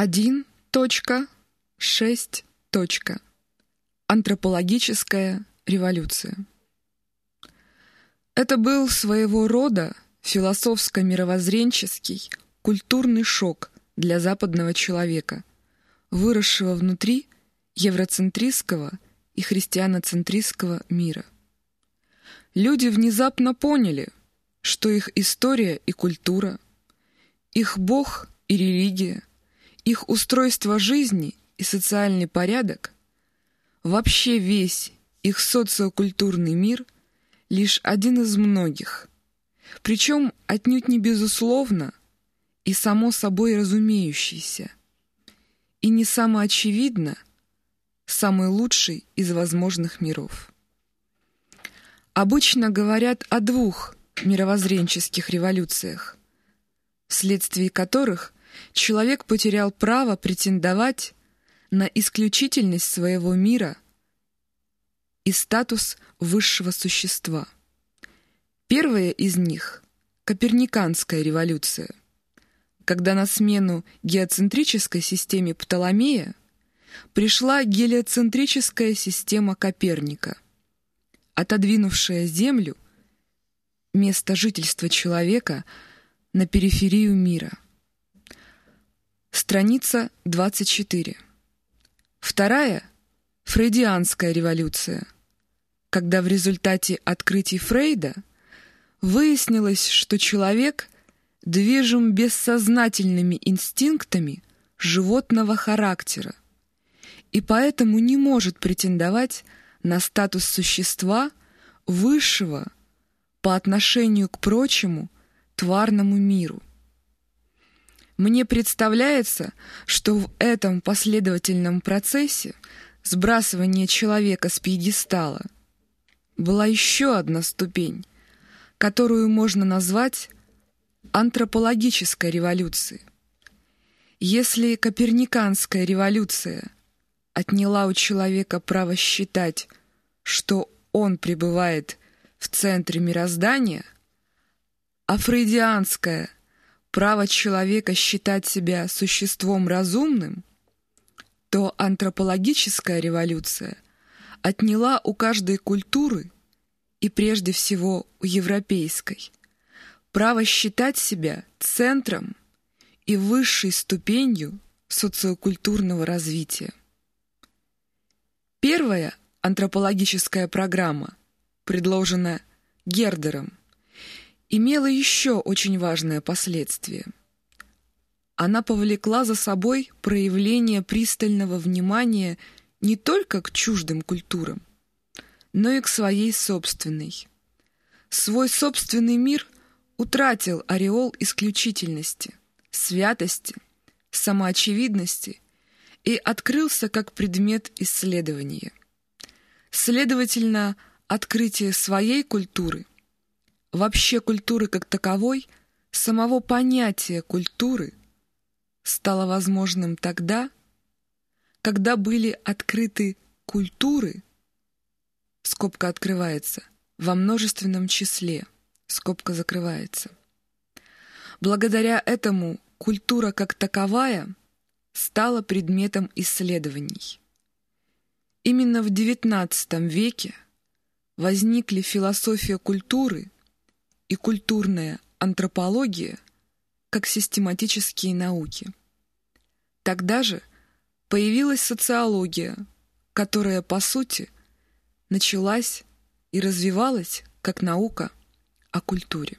1.6. Антропологическая революция. Это был своего рода философско-мировоззренческий культурный шок для западного человека, выросшего внутри евроцентристского и христианоцентристского мира. Люди внезапно поняли, что их история и культура, их бог и религия их устройство жизни и социальный порядок, вообще весь их социокультурный мир — лишь один из многих, причем отнюдь не безусловно и само собой разумеющийся, и не самоочевидно самый лучший из возможных миров. Обычно говорят о двух мировоззренческих революциях, вследствие которых человек потерял право претендовать на исключительность своего мира и статус высшего существа. Первая из них — Коперниканская революция, когда на смену геоцентрической системе Птоломея пришла гелиоцентрическая система Коперника, отодвинувшая Землю, место жительства человека, на периферию мира — Страница 24. Вторая — Фрейдианская революция, когда в результате открытий Фрейда выяснилось, что человек движим бессознательными инстинктами животного характера и поэтому не может претендовать на статус существа высшего по отношению к прочему тварному миру. Мне представляется, что в этом последовательном процессе сбрасывания человека с пьедестала была еще одна ступень, которую можно назвать антропологической революцией. Если Коперниканская революция отняла у человека право считать, что он пребывает в центре мироздания, а фрейдианская право человека считать себя существом разумным, то антропологическая революция отняла у каждой культуры, и прежде всего у европейской, право считать себя центром и высшей ступенью социокультурного развития. Первая антропологическая программа, предложенная Гердером, имела еще очень важное последствие. Она повлекла за собой проявление пристального внимания не только к чуждым культурам, но и к своей собственной. Свой собственный мир утратил ореол исключительности, святости, самоочевидности и открылся как предмет исследования. Следовательно, открытие своей культуры вообще культуры как таковой, самого понятия культуры стало возможным тогда, когда были открыты культуры, скобка открывается, во множественном числе, скобка закрывается. Благодаря этому культура как таковая стала предметом исследований. Именно в XIX веке возникли философия культуры – и культурная антропология как систематические науки. Тогда же появилась социология, которая, по сути, началась и развивалась как наука о культуре.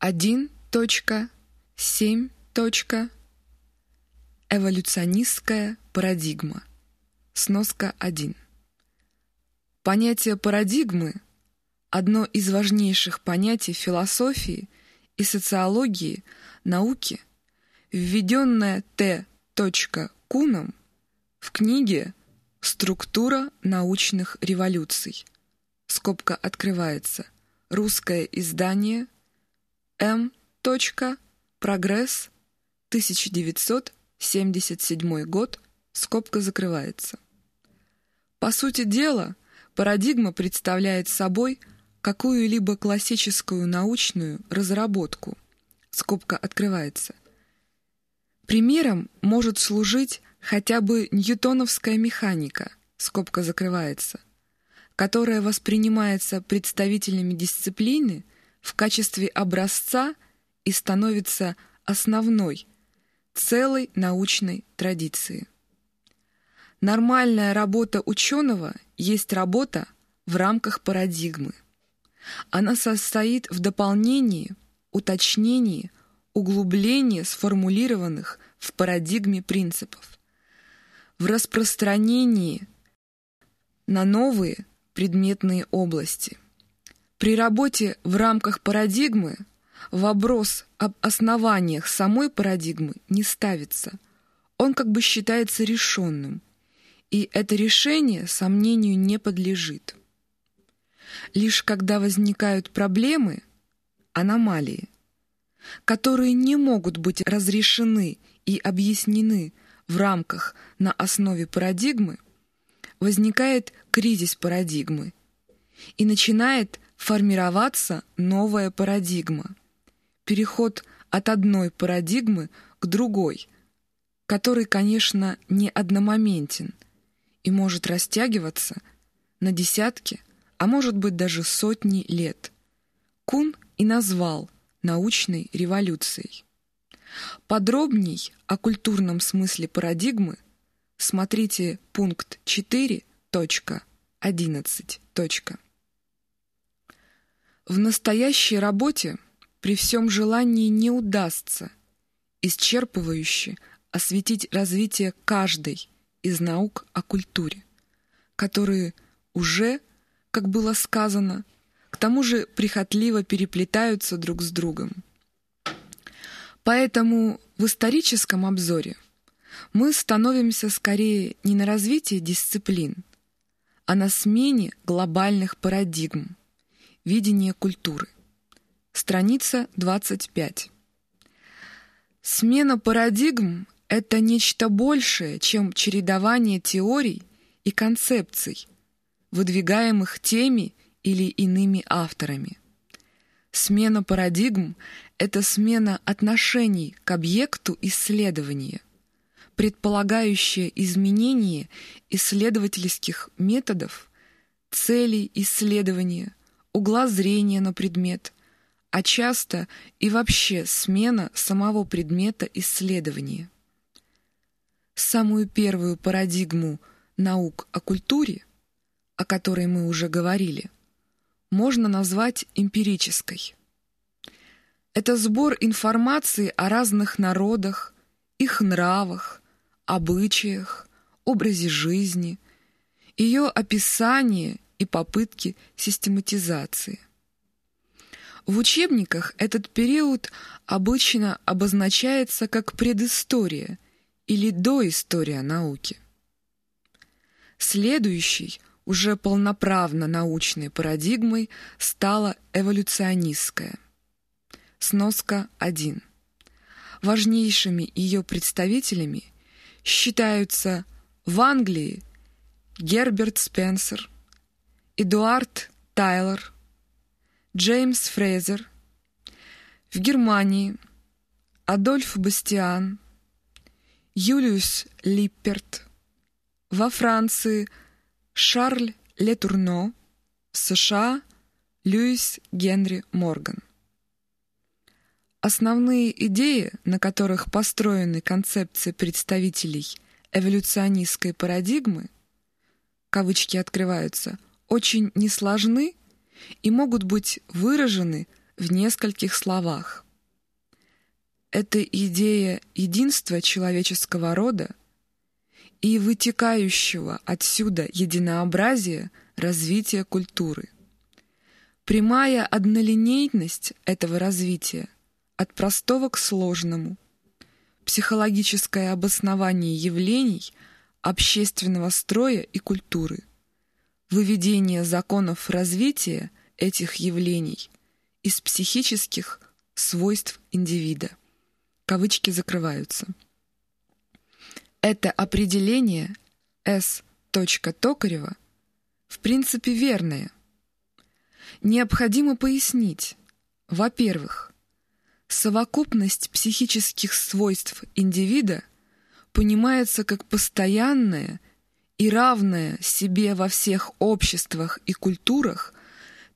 1.7. Эволюционистская парадигма. Сноска 1. Понятие парадигмы одно из важнейших понятий философии и социологии науки, введенное Т. Куном в книге «Структура научных революций». Скобка открывается. Русское издание М. Прогресс 1977 год. Скобка закрывается. По сути дела, парадигма представляет собой – какую-либо классическую научную разработку, скобка открывается, Примером может служить хотя бы ньютоновская механика, скобка закрывается, которая воспринимается представителями дисциплины в качестве образца и становится основной целой научной традиции. Нормальная работа ученого есть работа в рамках парадигмы. Она состоит в дополнении, уточнении, углублении сформулированных в парадигме принципов, в распространении на новые предметные области. При работе в рамках парадигмы вопрос об основаниях самой парадигмы не ставится. Он как бы считается решенным, и это решение сомнению не подлежит. Лишь когда возникают проблемы, аномалии, которые не могут быть разрешены и объяснены в рамках на основе парадигмы, возникает кризис парадигмы и начинает формироваться новая парадигма, переход от одной парадигмы к другой, который, конечно, не одномоментен и может растягиваться на десятки, а может быть даже сотни лет. Кун и назвал научной революцией. Подробней о культурном смысле парадигмы смотрите пункт 4.11. В настоящей работе при всем желании не удастся исчерпывающе осветить развитие каждой из наук о культуре, которые уже, как было сказано, к тому же прихотливо переплетаются друг с другом. Поэтому в историческом обзоре мы становимся скорее не на развитии дисциплин, а на смене глобальных парадигм, видения культуры. Страница 25. Смена парадигм — это нечто большее, чем чередование теорий и концепций, выдвигаемых теми или иными авторами. Смена парадигм — это смена отношений к объекту исследования, предполагающая изменение исследовательских методов, целей исследования, угла зрения на предмет, а часто и вообще смена самого предмета исследования. Самую первую парадигму наук о культуре, о которой мы уже говорили, можно назвать эмпирической. Это сбор информации о разных народах, их нравах, обычаях, образе жизни, ее описание и попытки систематизации. В учебниках этот период обычно обозначается как предыстория или доистория науки. Следующий – уже полноправно научной парадигмой стала эволюционистская. Сноска 1. Важнейшими ее представителями считаются в Англии Герберт Спенсер, Эдуард Тайлор, Джеймс Фрейзер, в Германии Адольф Бастиан, Юлиус Липперт, во Франции – Шарль Летурно, США, Льюис Генри Морган. Основные идеи, на которых построены концепции представителей эволюционистской парадигмы, кавычки открываются, очень несложны и могут быть выражены в нескольких словах. Это идея единства человеческого рода – и вытекающего отсюда единообразия развития культуры. Прямая однолинейность этого развития от простого к сложному, психологическое обоснование явлений общественного строя и культуры, выведение законов развития этих явлений из психических свойств индивида. Кавычки закрываются. Это определение С. Токарева в принципе верное. Необходимо пояснить, во-первых, Совокупность психических свойств индивида понимается как постоянное и равное себе во всех обществах и культурах,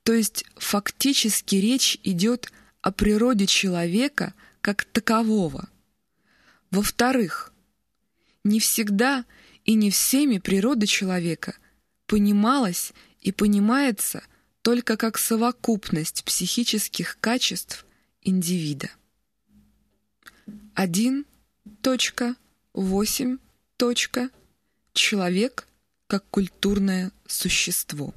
то есть фактически речь идет о природе человека как такового. Во-вторых, не всегда и не всеми природа человека понималась и понимается только как совокупность психических качеств индивида. 1.8. Человек как культурное существо.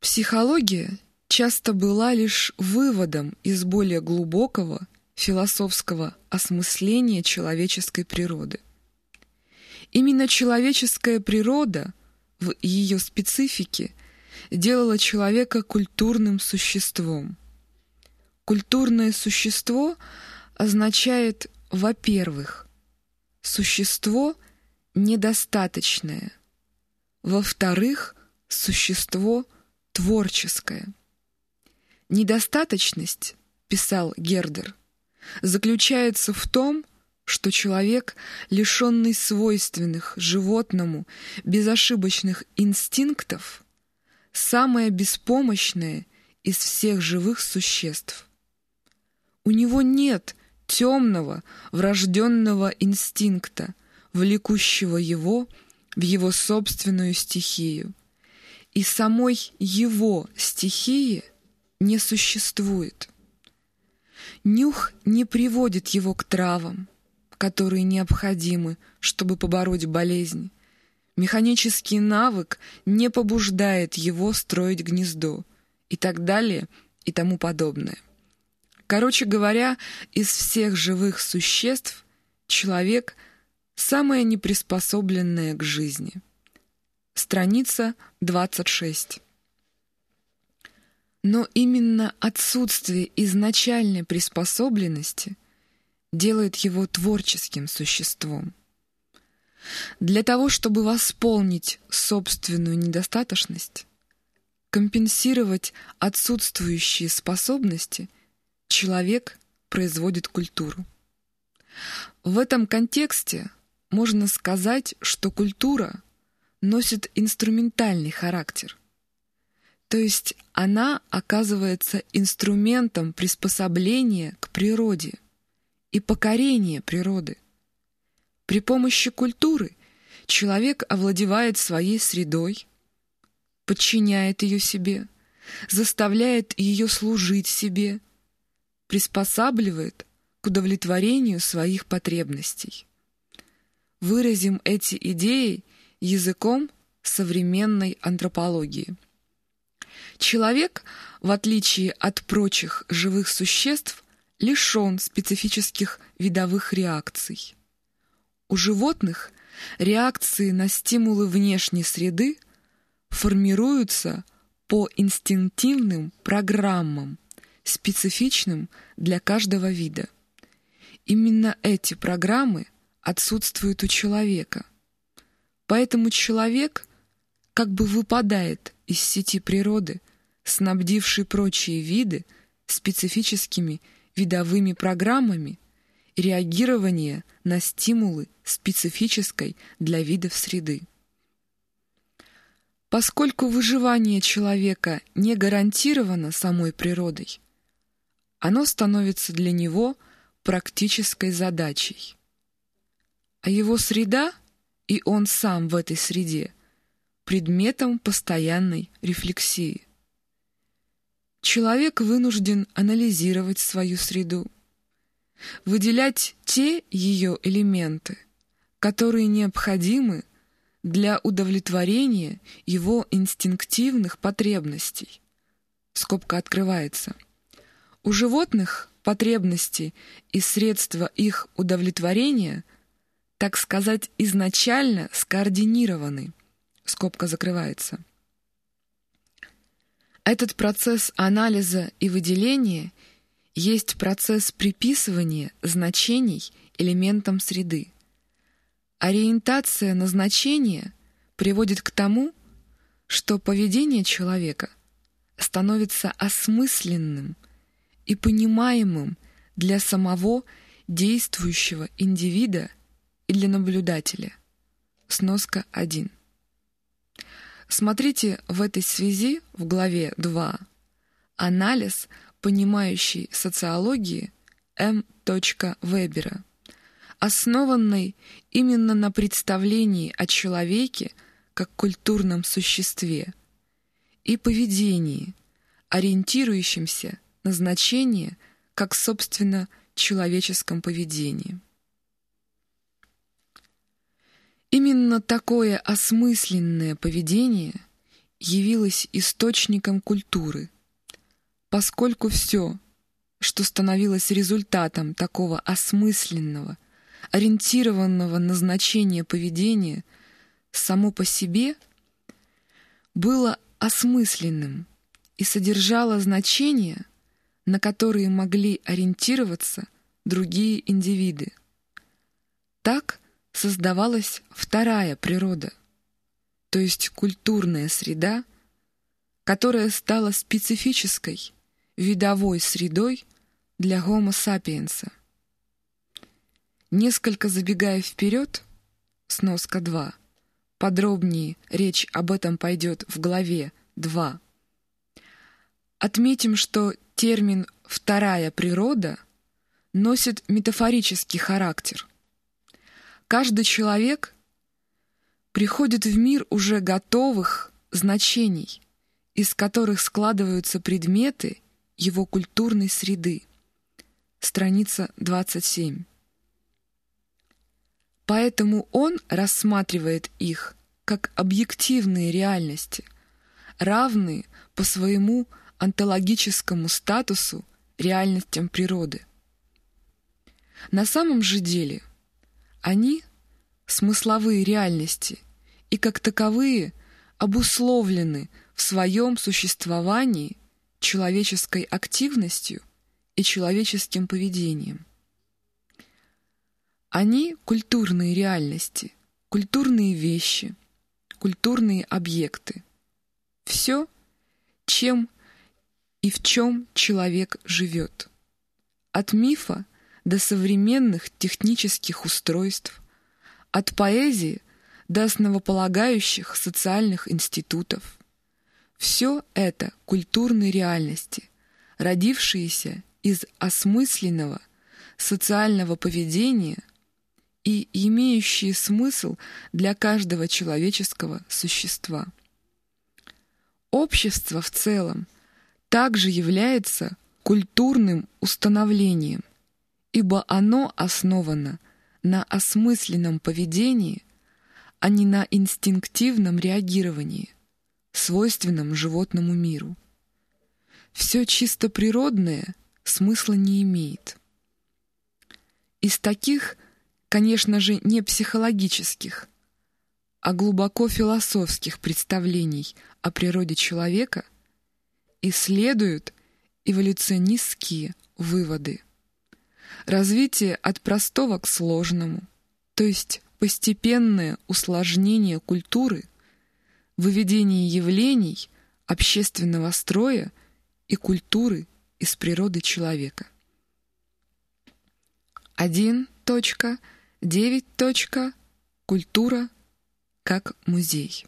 Психология часто была лишь выводом из более глубокого философского осмысления человеческой природы. Именно человеческая природа в ее специфике делала человека культурным существом. Культурное существо означает, во-первых, существо недостаточное, во-вторых, существо творческое. Недостаточность, писал Гердер, заключается в том, что человек, лишенный свойственных животному безошибочных инстинктов, самое беспомощное из всех живых существ. У него нет темного, врожденного инстинкта, влекущего его в его собственную стихию. И самой его стихии не существует. Нюх не приводит его к травам, которые необходимы, чтобы побороть болезнь. Механический навык не побуждает его строить гнездо и так далее и тому подобное. Короче говоря, из всех живых существ человек – самое неприспособленное к жизни. Страница 26. Но именно отсутствие изначальной приспособленности делает его творческим существом. Для того, чтобы восполнить собственную недостаточность, компенсировать отсутствующие способности, человек производит культуру. В этом контексте можно сказать, что культура носит инструментальный характер – то есть она оказывается инструментом приспособления к природе и покорения природы. При помощи культуры человек овладевает своей средой, подчиняет ее себе, заставляет ее служить себе, приспосабливает к удовлетворению своих потребностей. Выразим эти идеи языком современной антропологии – Человек, в отличие от прочих живых существ, лишен специфических видовых реакций. У животных реакции на стимулы внешней среды формируются по инстинктивным программам, специфичным для каждого вида. Именно эти программы отсутствуют у человека. Поэтому человек как бы выпадает из сети природы, снабдившей прочие виды специфическими видовыми программами реагирования на стимулы специфической для видов среды. Поскольку выживание человека не гарантировано самой природой, оно становится для него практической задачей. А его среда и он сам в этой среде предметом постоянной рефлексии. Человек вынужден анализировать свою среду, выделять те ее элементы, которые необходимы для удовлетворения его инстинктивных потребностей. Скобка открывается. У животных потребности и средства их удовлетворения, так сказать, изначально скоординированы – скобка закрывается. Этот процесс анализа и выделения есть процесс приписывания значений элементам среды. Ориентация на значение приводит к тому, что поведение человека становится осмысленным и понимаемым для самого действующего индивида и для наблюдателя. Сноска 1. Смотрите в этой связи в главе 2 анализ, понимающий социологии М. Вебера, основанный именно на представлении о человеке как культурном существе и поведении, ориентирующемся на значение как, собственно, человеческом поведении. Именно такое осмысленное поведение явилось источником культуры, поскольку все, что становилось результатом такого осмысленного, ориентированного на значение поведения, само по себе было осмысленным и содержало значения, на которые могли ориентироваться другие индивиды. Так создавалась вторая природа, то есть культурная среда, которая стала специфической, видовой средой для Homo sapiens. Несколько забегая вперед, сноска 2, подробнее речь об этом пойдет в главе 2. Отметим, что термин «вторая природа» носит метафорический характер. Каждый человек приходит в мир уже готовых значений, из которых складываются предметы его культурной среды. Страница 27. Поэтому он рассматривает их как объективные реальности, равные по своему онтологическому статусу реальностям природы. На самом же деле они — смысловые реальности и как таковые обусловлены в своем существовании человеческой активностью и человеческим поведением. Они — культурные реальности, культурные вещи, культурные объекты. Все, чем и в чем человек живет. От мифа до современных технических устройств, от поэзии до основополагающих социальных институтов. Все это культурные реальности, родившиеся из осмысленного социального поведения и имеющие смысл для каждого человеческого существа. Общество в целом также является культурным установлением, ибо оно основано на осмысленном поведении, а не на инстинктивном реагировании, свойственном животному миру. Все чисто природное смысла не имеет. Из таких, конечно же, не психологических, а глубоко философских представлений о природе человека – и следуют эволюционистские выводы. Развитие от простого к сложному, то есть постепенное усложнение культуры, выведение явлений общественного строя и культуры из природы человека. 1.9. Культура как музей.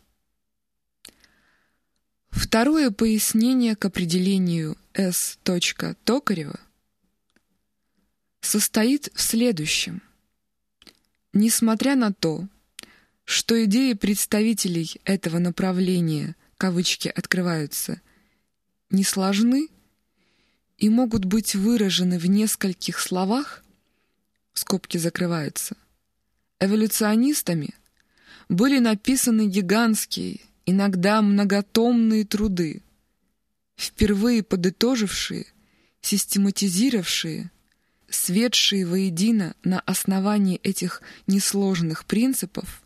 Второе пояснение к определению С. Токарева состоит в следующем. Несмотря на то, что идеи представителей этого направления, кавычки открываются, не сложны и могут быть выражены в нескольких словах, скобки закрываются, эволюционистами были написаны гигантские иногда многотомные труды, впервые подытожившие, систематизировавшие, светшие воедино на основании этих несложных принципов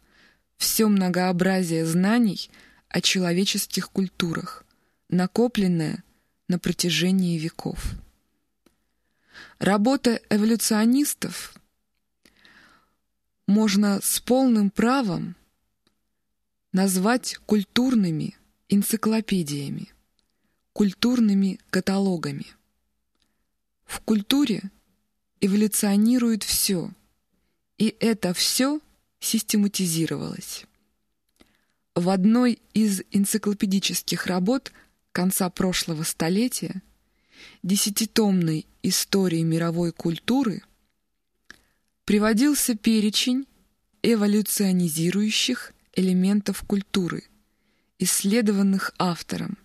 все многообразие знаний о человеческих культурах, накопленное на протяжении веков. Работа эволюционистов можно с полным правом назвать культурными энциклопедиями, культурными каталогами. В культуре эволюционирует все, и это все систематизировалось. В одной из энциклопедических работ конца прошлого столетия, десятитомной истории мировой культуры, приводился перечень эволюционизирующих элементов культуры, исследованных автором.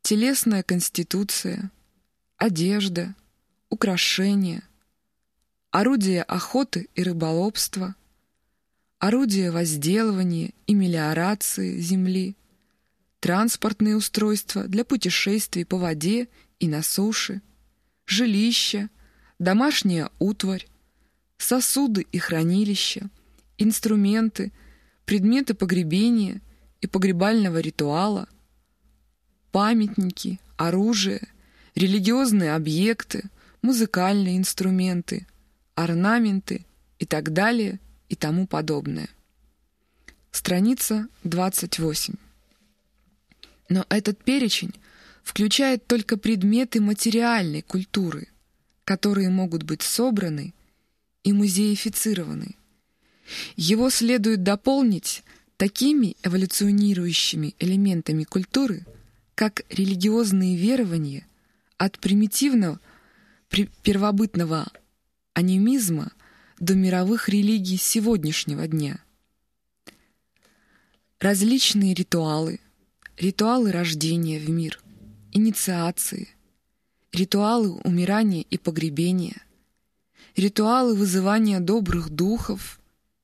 Телесная конституция, одежда, украшения, орудия охоты и рыболовства, орудия возделывания и мелиорации земли, транспортные устройства для путешествий по воде и на суше, жилища, домашняя утварь, сосуды и хранилища, инструменты, предметы погребения и погребального ритуала, памятники, оружие, религиозные объекты, музыкальные инструменты, орнаменты и так далее и тому подобное. Страница 28. Но этот перечень включает только предметы материальной культуры, которые могут быть собраны и музеифицированы. Его следует дополнить такими эволюционирующими элементами культуры, как религиозные верования от примитивного первобытного анимизма до мировых религий сегодняшнего дня. Различные ритуалы, ритуалы рождения в мир, инициации, ритуалы умирания и погребения, ритуалы вызывания добрых духов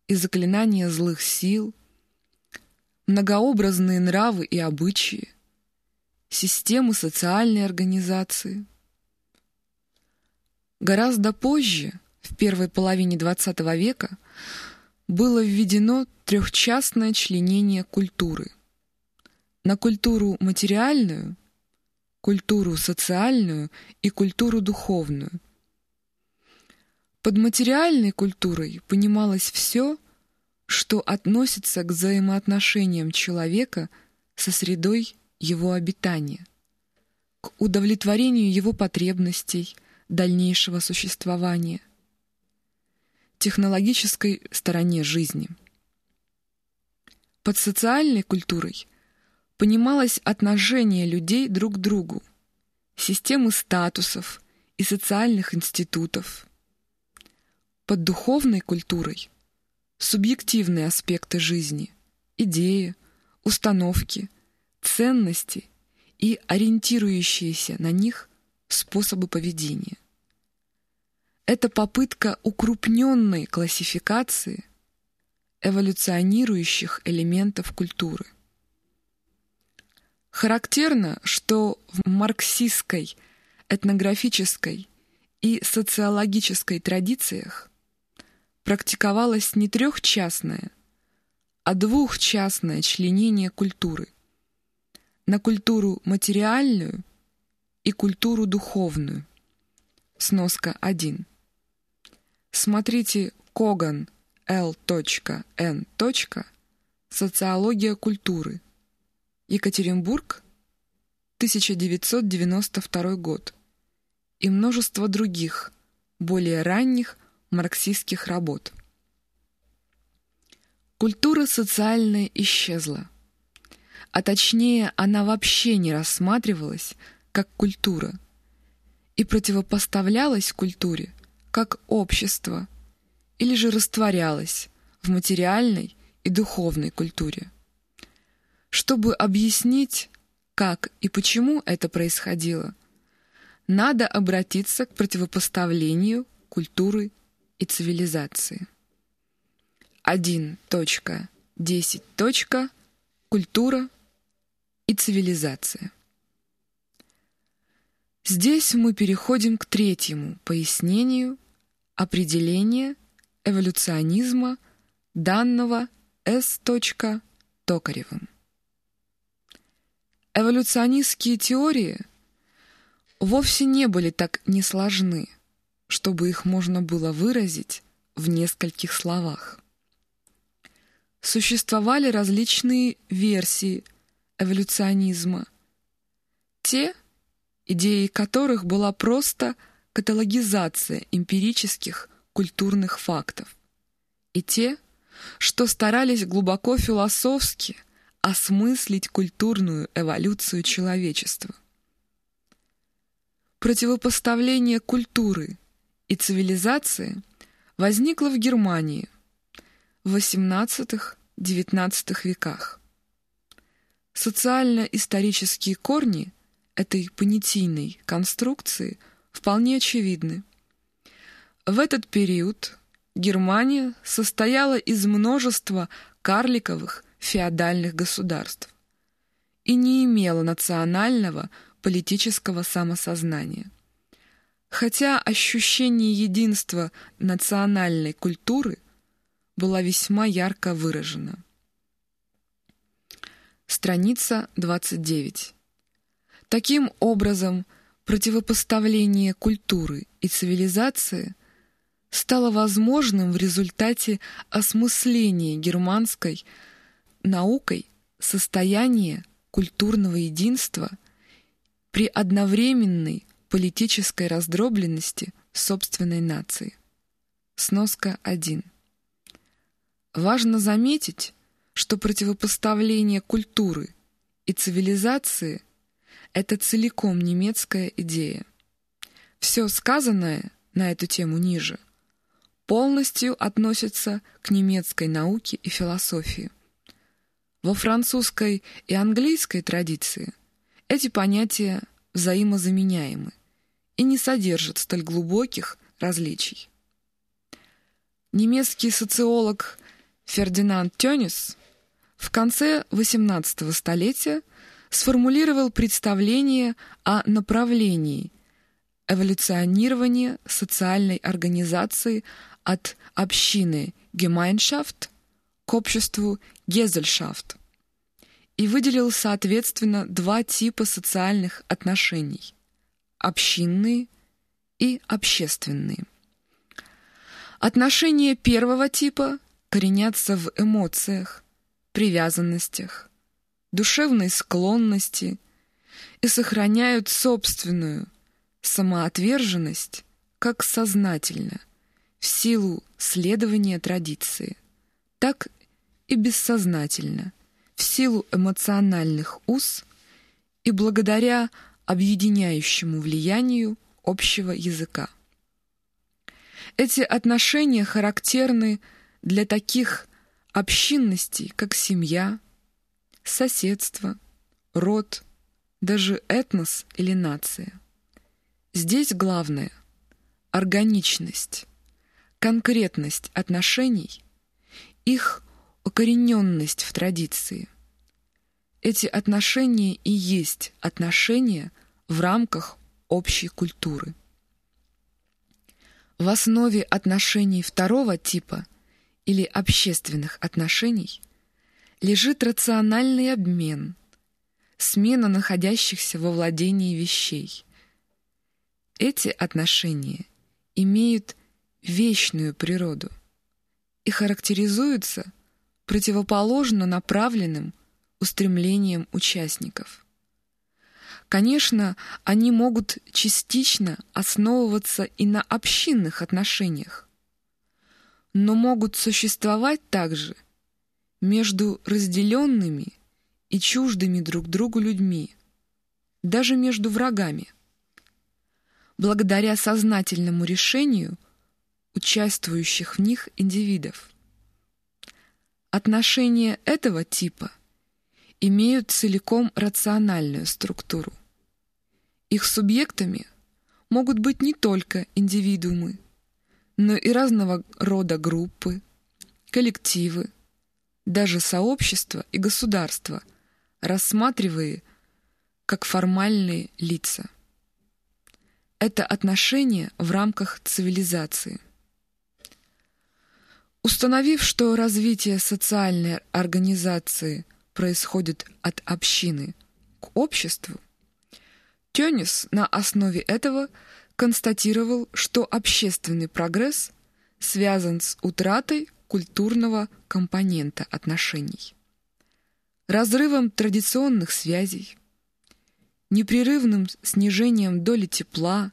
и заклинания злых сил, многообразные нравы и обычаи, системы социальной организации. Гораздо позже, в первой половине XX века, было введено трехчастное членение культуры. На культуру материальную, культуру социальную и культуру духовную – под материальной культурой понималось все, что относится к взаимоотношениям человека со средой его обитания, к удовлетворению его потребностей дальнейшего существования, технологической стороне жизни. Под социальной культурой понималось отношение людей друг к другу, системы статусов и социальных институтов – под духовной культурой субъективные аспекты жизни, идеи, установки, ценности и ориентирующиеся на них способы поведения. Это попытка укрупненной классификации эволюционирующих элементов культуры. Характерно, что в марксистской, этнографической и социологической традициях практиковалось не трехчастное, а двухчастное членение культуры на культуру материальную и культуру духовную. Сноска 1. Смотрите Коган Л.Н. Социология культуры. Екатеринбург, 1992 год. И множество других, более ранних марксистских работ. Культура социальная исчезла, а точнее она вообще не рассматривалась как культура и противопоставлялась культуре как общество или же растворялась в материальной и духовной культуре. Чтобы объяснить, как и почему это происходило, надо обратиться к противопоставлению культуры и цивилизации. 1.10. Культура и цивилизация. Здесь мы переходим к третьему пояснению определения эволюционизма данного С. Токаревым. Эволюционистские теории вовсе не были так несложны – чтобы их можно было выразить в нескольких словах. Существовали различные версии эволюционизма, те, идеей которых была просто каталогизация эмпирических культурных фактов, и те, что старались глубоко философски осмыслить культурную эволюцию человечества. Противопоставление культуры и цивилизации возникло в Германии в XVIII-XIX веках. Социально-исторические корни этой понятийной конструкции вполне очевидны. В этот период Германия состояла из множества карликовых феодальных государств и не имела национального политического самосознания. Хотя ощущение единства национальной культуры было весьма ярко выражено. Страница 29. Таким образом, противопоставление культуры и цивилизации стало возможным в результате осмысления германской наукой состояния культурного единства при одновременной политической раздробленности собственной нации. Сноска 1. Важно заметить, что противопоставление культуры и цивилизации — это целиком немецкая идея. Все сказанное на эту тему ниже полностью относится к немецкой науке и философии. Во французской и английской традиции эти понятия взаимозаменяемы и не содержат столь глубоких различий. Немецкий социолог Фердинанд Тёнис в конце XVIII столетия сформулировал представление о направлении эволюционирования социальной организации от общины Gemeinschaft к обществу Gesellschaft и выделил, соответственно, два типа социальных отношений – общинные и общественные. Отношения первого типа коренятся в эмоциях, привязанностях, душевной склонности и сохраняют собственную самоотверженность как сознательно, в силу следования традиции, так и бессознательно, в силу эмоциональных уз и благодаря объединяющему влиянию общего языка. Эти отношения характерны для таких общинностей, как семья, соседство, род, даже этнос или нация. Здесь главное — органичность, конкретность отношений, их укорененность в традиции. Эти отношения и есть отношения в рамках общей культуры. В основе отношений второго типа — или общественных отношений лежит рациональный обмен, смена находящихся во владении вещей. Эти отношения имеют вечную природу и характеризуются противоположно направленным устремлением участников. Конечно, они могут частично основываться и на общинных отношениях, но могут существовать также между разделенными и чуждыми друг другу людьми, даже между врагами. Благодаря сознательному решению участвующих в них индивидов. Отношения этого типа имеют целиком рациональную структуру. Их субъектами могут быть не только индивидуумы, но и разного рода группы, коллективы, даже сообщества и государства, рассматривая как формальные лица. Это отношение в рамках цивилизации. Установив, что развитие социальной организации происходит от общины к обществу, Тёнис на основе этого – констатировал, что общественный прогресс связан с утратой культурного компонента отношений, разрывом традиционных связей, непрерывным снижением доли тепла,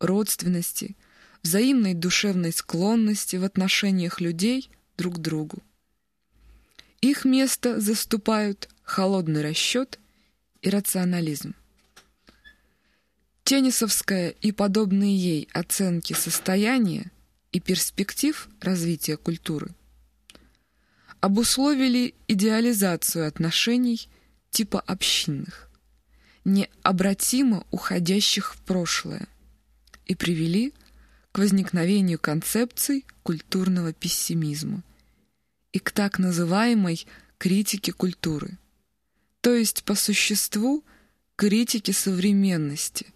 родственности, взаимной душевной склонности в отношениях людей друг к другу. Их место заступают холодный расчет и рационализм. Теннисовская и подобные ей оценки состояния и перспектив развития культуры обусловили идеализацию отношений типа общинных, необратимо уходящих в прошлое, и привели к возникновению концепций культурного пессимизма и к так называемой критике культуры, то есть по существу критике современности,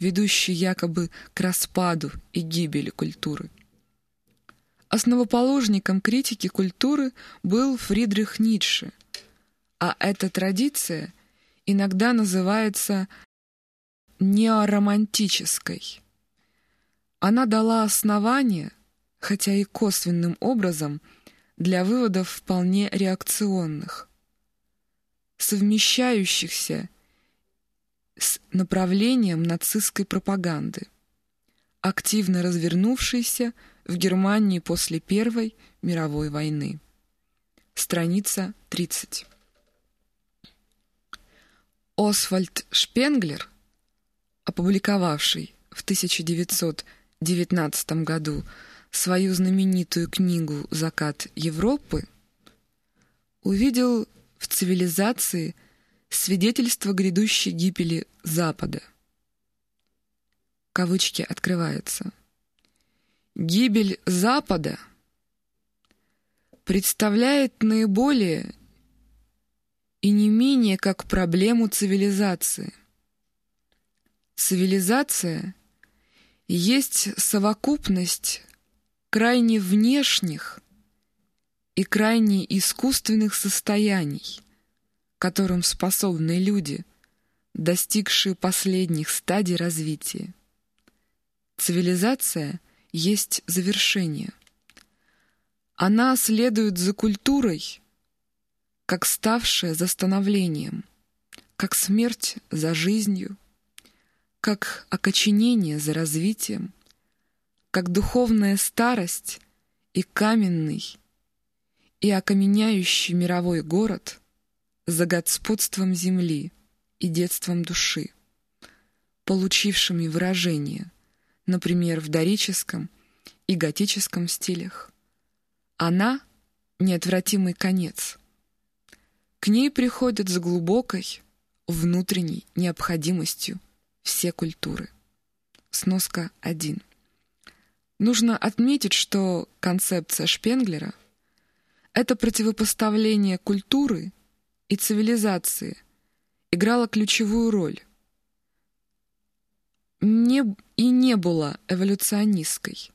ведущий якобы к распаду и гибели культуры. Основоположником критики культуры был Фридрих Ницше, а эта традиция иногда называется неоромантической. Она дала основание, хотя и косвенным образом, для выводов вполне реакционных, совмещающихся с направлением нацистской пропаганды, активно развернувшейся в Германии после Первой мировой войны. Страница 30. Освальд Шпенглер, опубликовавший в 1919 году свою знаменитую книгу «Закат Европы», увидел в цивилизации – свидетельство грядущей гибели Запада. Кавычки открываются. Гибель Запада представляет наиболее и не менее как проблему цивилизации. Цивилизация есть совокупность крайне внешних и крайне искусственных состояний, которым способны люди, достигшие последних стадий развития. Цивилизация есть завершение. Она следует за культурой, как ставшая за становлением, как смерть за жизнью, как окоченение за развитием, как духовная старость и каменный и окаменяющий мировой город — за господством земли и детством души, получившими выражение, например, в дорическом и готическом стилях. Она — неотвратимый конец. К ней приходят с глубокой, внутренней необходимостью все культуры. Сноска 1. Нужно отметить, что концепция Шпенглера — это противопоставление культуры — и цивилизации играла ключевую роль. Не, и не была эволюционистской.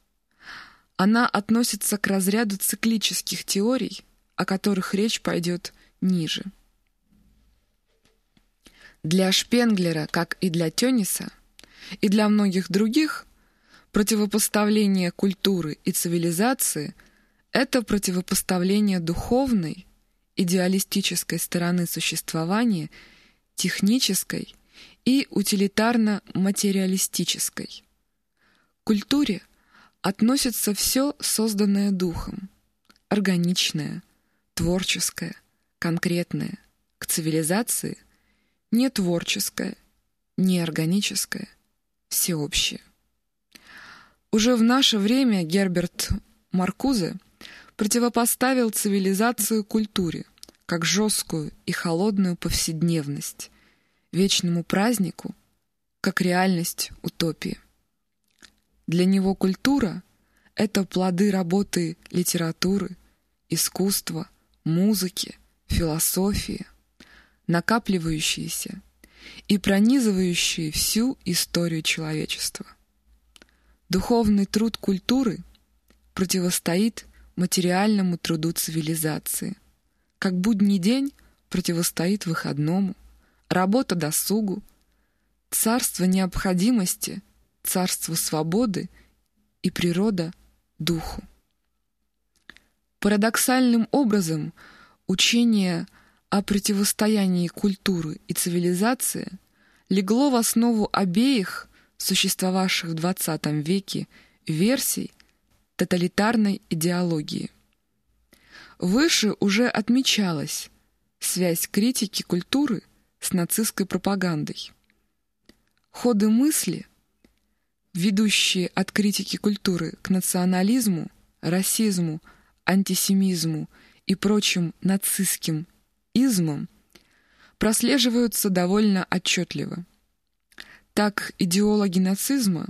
Она относится к разряду циклических теорий, о которых речь пойдет ниже. Для Шпенглера, как и для Тёниса, и для многих других, противопоставление культуры и цивилизации — это противопоставление духовной идеалистической стороны существования, технической и утилитарно-материалистической. К культуре относится все созданное духом, органичное, творческое, конкретное, к цивилизации — не творческое, не органическое, всеобщее. Уже в наше время Герберт Маркузе противопоставил цивилизацию культуре, как жесткую и холодную повседневность, вечному празднику, как реальность утопии. Для него культура — это плоды работы литературы, искусства, музыки, философии, накапливающиеся и пронизывающие всю историю человечества. Духовный труд культуры противостоит материальному труду цивилизации — как будний день противостоит выходному, работа досугу, царство необходимости, царство свободы и природа духу. Парадоксальным образом учение о противостоянии культуры и цивилизации легло в основу обеих существовавших в XX веке версий тоталитарной идеологии. Выше уже отмечалась связь критики культуры с нацистской пропагандой. Ходы мысли, ведущие от критики культуры к национализму, расизму, антисемизму и прочим нацистским измам, прослеживаются довольно отчетливо. Так идеологи нацизма,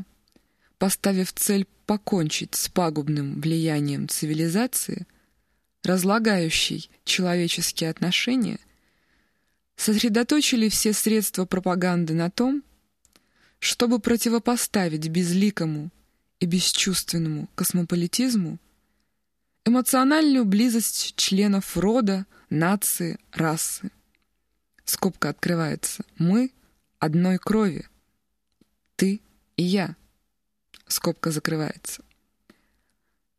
поставив цель покончить с пагубным влиянием цивилизации, разлагающей человеческие отношения, сосредоточили все средства пропаганды на том, чтобы противопоставить безликому и бесчувственному космополитизму эмоциональную близость членов рода, нации, расы. Скобка открывается. Мы одной крови. Ты и я. Скобка закрывается.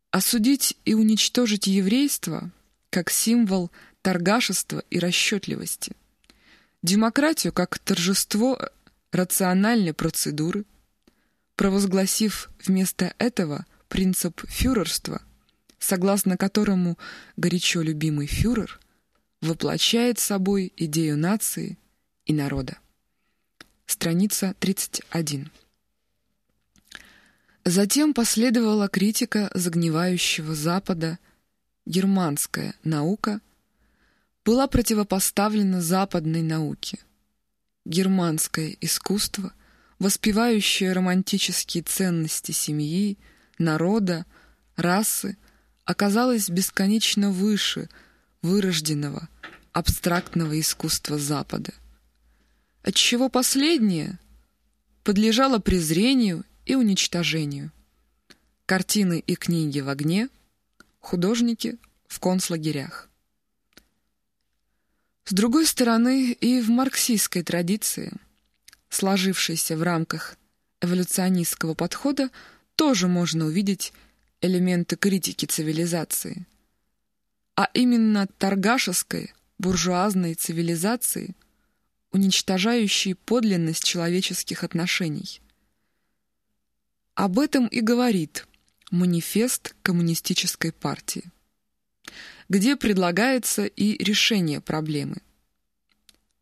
Осудить и уничтожить еврейство как символ торгашества и расчетливости. Демократию как торжество рациональной процедуры, провозгласив вместо этого принцип фюрерства, согласно которому горячо любимый фюрер воплощает собой идею нации и народа. Страница 31. Затем последовала критика загнивающего Запада, германская наука была противопоставлена западной науке – германское искусство, воспевающее романтические ценности семьи, народа, расы, оказалось бесконечно выше вырожденного, абстрактного искусства Запада, отчего последнее подлежало презрению и уничтожению. Картины и книги в огне, художники в концлагерях. С другой стороны, и в марксистской традиции, сложившейся в рамках эволюционистского подхода, тоже можно увидеть элементы критики цивилизации. А именно торгашеской, буржуазной цивилизации, уничтожающей подлинность человеческих отношений. Об этом и говорит манифест коммунистической партии где предлагается и решение проблемы.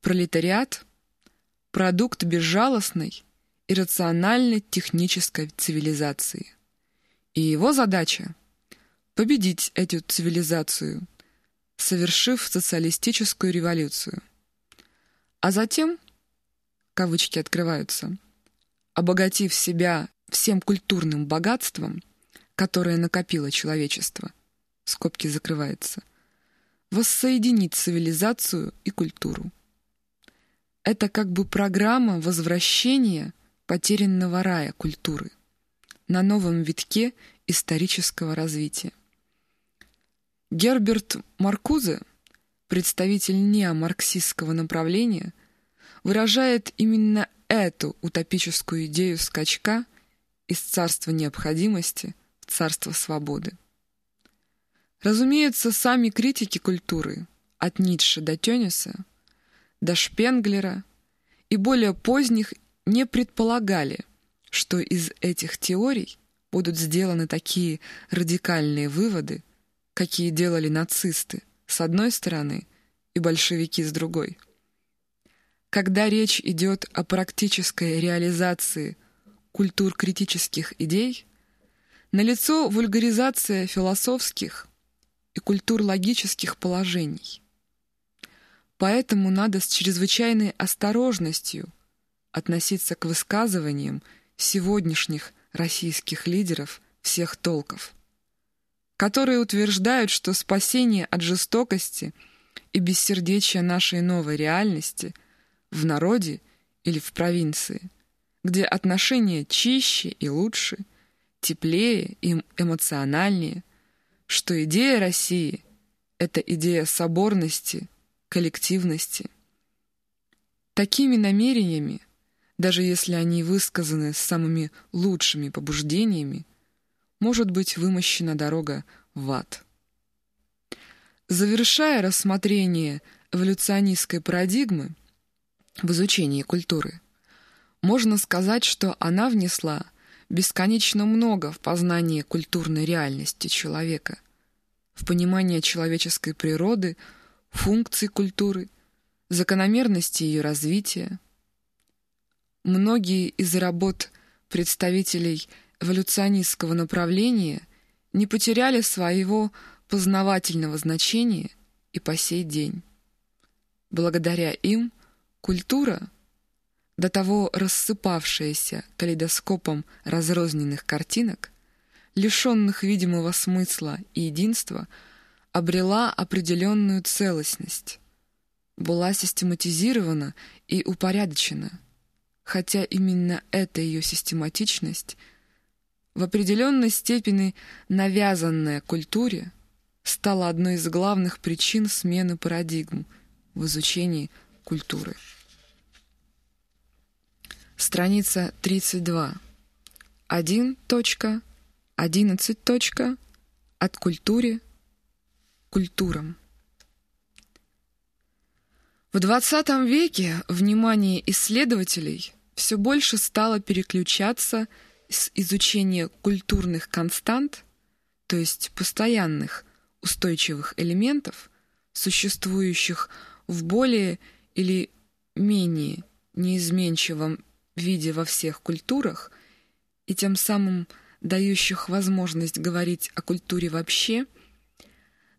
Пролетариат – продукт безжалостной и рационально-технической цивилизации. И его задача – победить эту цивилизацию, совершив социалистическую революцию. А затем, кавычки открываются, обогатив себя всем культурным богатством, которое накопило человечество – скобки закрывается, воссоединить цивилизацию и культуру. Это как бы программа возвращения потерянного рая культуры на новом витке исторического развития. Герберт Маркузе, представитель неомарксистского направления, выражает именно эту утопическую идею скачка из царства необходимости в царство свободы. Разумеется, сами критики культуры, от Ницше до Тёниса, до Шпенглера и более поздних не предполагали, что из этих теорий будут сделаны такие радикальные выводы, какие делали нацисты с одной стороны и большевики с другой. Когда речь идет о практической реализации культур-критических идей, налицо вульгаризация философских, и культур логических положений. Поэтому надо с чрезвычайной осторожностью относиться к высказываниям сегодняшних российских лидеров всех толков, которые утверждают, что спасение от жестокости и бессердечия нашей новой реальности в народе или в провинции, где отношения чище и лучше, теплее и эмоциональнее – что идея России — это идея соборности, коллективности. Такими намерениями, даже если они высказаны с самыми лучшими побуждениями, может быть вымощена дорога в ад. Завершая рассмотрение эволюционистской парадигмы в изучении культуры, Можно сказать, что она внесла бесконечно много в познание культурной реальности человека, в понимание человеческой природы, функций культуры, закономерности ее развития. Многие из работ представителей эволюционистского направления не потеряли своего познавательного значения и по сей день. Благодаря им культура, до того рассыпавшаяся калейдоскопом разрозненных картинок, лишенных видимого смысла и единства, обрела определенную целостность, была систематизирована и упорядочена, хотя именно эта ее систематичность, в определенной степени навязанная культуре, стала одной из главных причин смены парадигм в изучении культуры. Страница 32. 1.11. От культуре культурам. В XX веке внимание исследователей все больше стало переключаться с изучения культурных констант, то есть постоянных устойчивых элементов, существующих в более или менее неизменчивом виде во всех культурах и тем самым дающих возможность говорить о культуре вообще,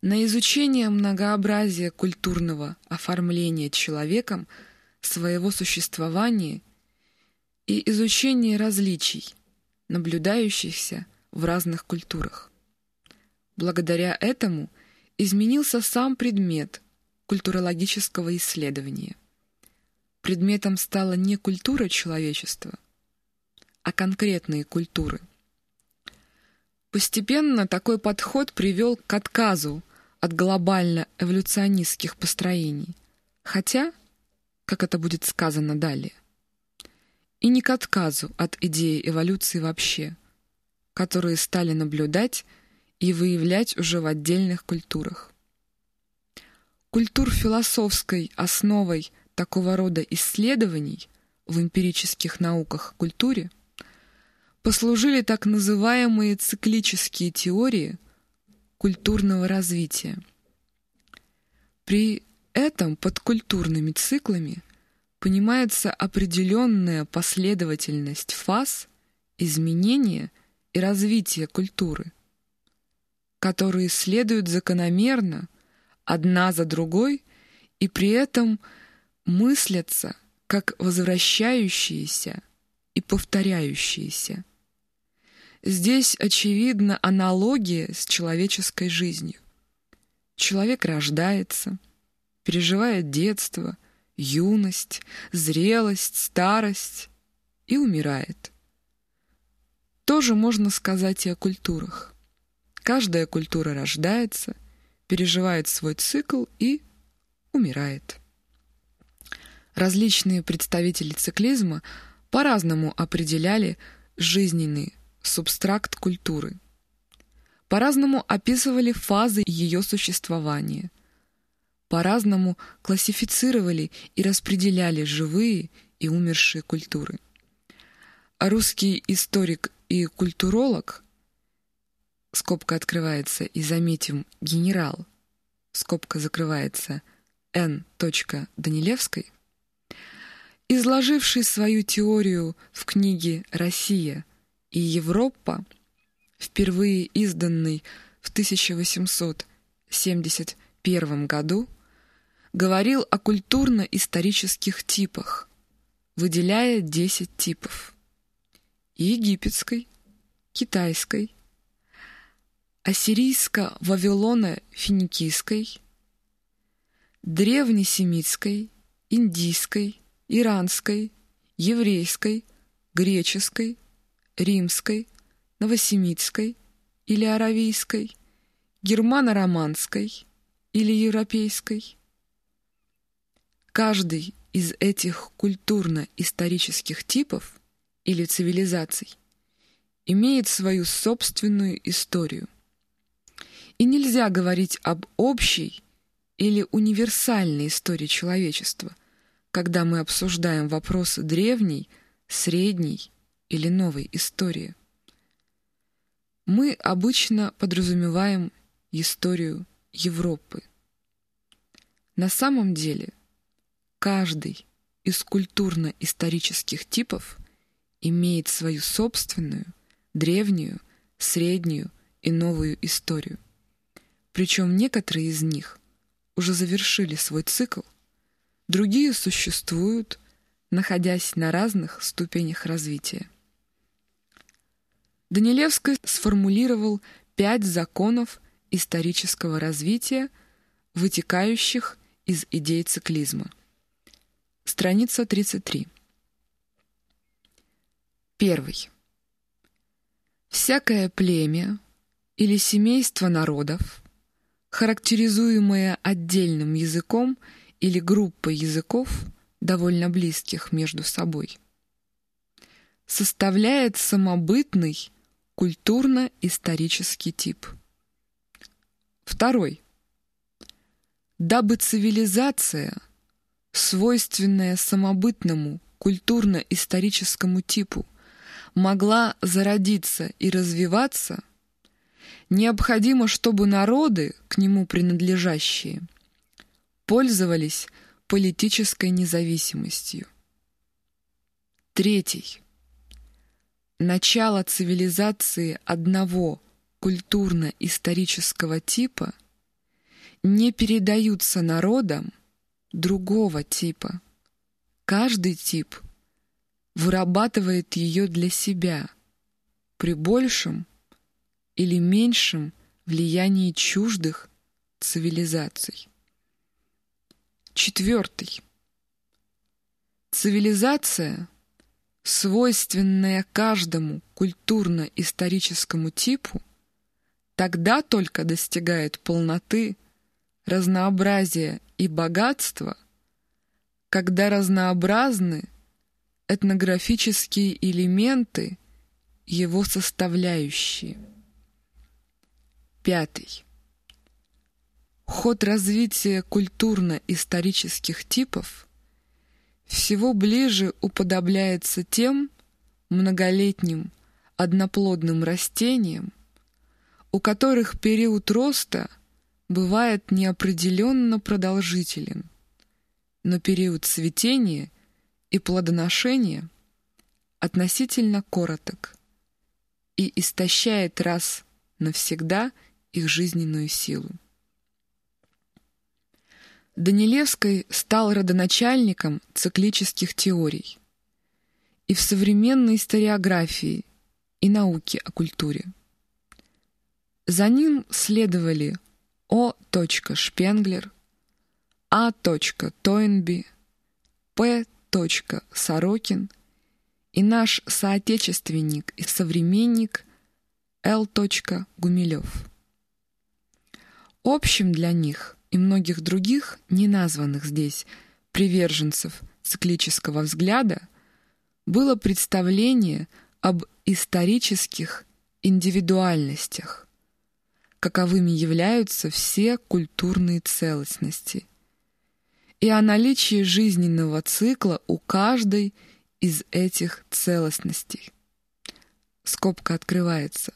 на изучение многообразия культурного оформления человеком своего существования и изучение различий, наблюдающихся в разных культурах. Благодаря этому изменился сам предмет культурологического исследования. Предметом стала не культура человечества, а конкретные культуры. Постепенно такой подход привел к отказу от глобально-эволюционистских построений, хотя, как это будет сказано далее, и не к отказу от идеи эволюции вообще, которые стали наблюдать и выявлять уже в отдельных культурах. Культур философской основой такого рода исследований в эмпирических науках культуре послужили так называемые циклические теории культурного развития. При этом под культурными циклами понимается определенная последовательность фаз изменения и развития культуры – которые следуют закономерно, одна за другой, и при этом мыслятся как возвращающиеся и повторяющиеся. Здесь очевидна аналогия с человеческой жизнью. Человек рождается, переживает детство, юность, зрелость, старость и умирает. Тоже можно сказать и о культурах. Каждая культура рождается, переживает свой цикл и умирает. Различные представители циклизма по-разному определяли жизненный субстракт культуры. По-разному описывали фазы ее существования. По-разному классифицировали и распределяли живые и умершие культуры. Русский историк и культуролог скобка открывается, и заметим генерал, скобка закрывается, Н. Данилевской, изложивший свою теорию в книге «Россия и Европа», впервые изданной в 1871 году, говорил о культурно-исторических типах, выделяя 10 типов – египетской, китайской, ассирийско-вавилоно-финикийской, древнесемитской, индийской, иранской, еврейской, греческой, римской, новосемитской или аравийской, германо-романской или европейской. Каждый из этих культурно-исторических типов или цивилизаций имеет свою собственную историю – и нельзя говорить об общей или универсальной истории человечества, когда мы обсуждаем вопросы древней, средней или новой истории. Мы обычно подразумеваем историю Европы. На самом деле каждый из культурно-исторических типов имеет свою собственную, древнюю, среднюю и новую историю. Причем некоторые из них уже завершили свой цикл, другие существуют, находясь на разных ступенях развития. Данилевский сформулировал пять законов исторического развития, вытекающих из идей циклизма. Страница 33. Первый. Всякое племя или семейство народов, характеризуемое отдельным языком или группой языков, довольно близких между собой, составляет самобытный культурно-исторический тип. Второй. Дабы цивилизация, свойственная самобытному культурно-историческому типу, могла зародиться и развиваться, необходимо, чтобы народы, к нему принадлежащие, пользовались политической независимостью. Третий. Начало цивилизации одного культурно-исторического типа – не передаются народам другого типа. Каждый тип вырабатывает ее для себя при большем или меньшем влиянии чуждых цивилизаций. Четвертый. Цивилизация, свойственная каждому культурно-историческому типу, тогда только достигает полноты – разнообразие и богатство, когда разнообразны этнографические элементы, его составляющие. Пятый. Ход развития культурно-исторических типов всего ближе уподобляется тем многолетним одноплодным растениям, у которых период роста – бывает неопределенно продолжителен, но период цветения и плодоношения относительно короток и истощает раз навсегда их жизненную силу. Данилевский стал родоначальником циклических теорий и в современной историографии и науке о культуре. За ним следовали о. Шпенглер, А. Тойнби, П. Сорокин и наш соотечественник и современник Л. Гумилев. Общим для них и многих других, не названных здесь, приверженцев циклического взгляда, было представление об исторических индивидуальностях, каковыми являются все культурные целостности, и о наличии жизненного цикла у каждой из этих целостностей. Скобка открывается.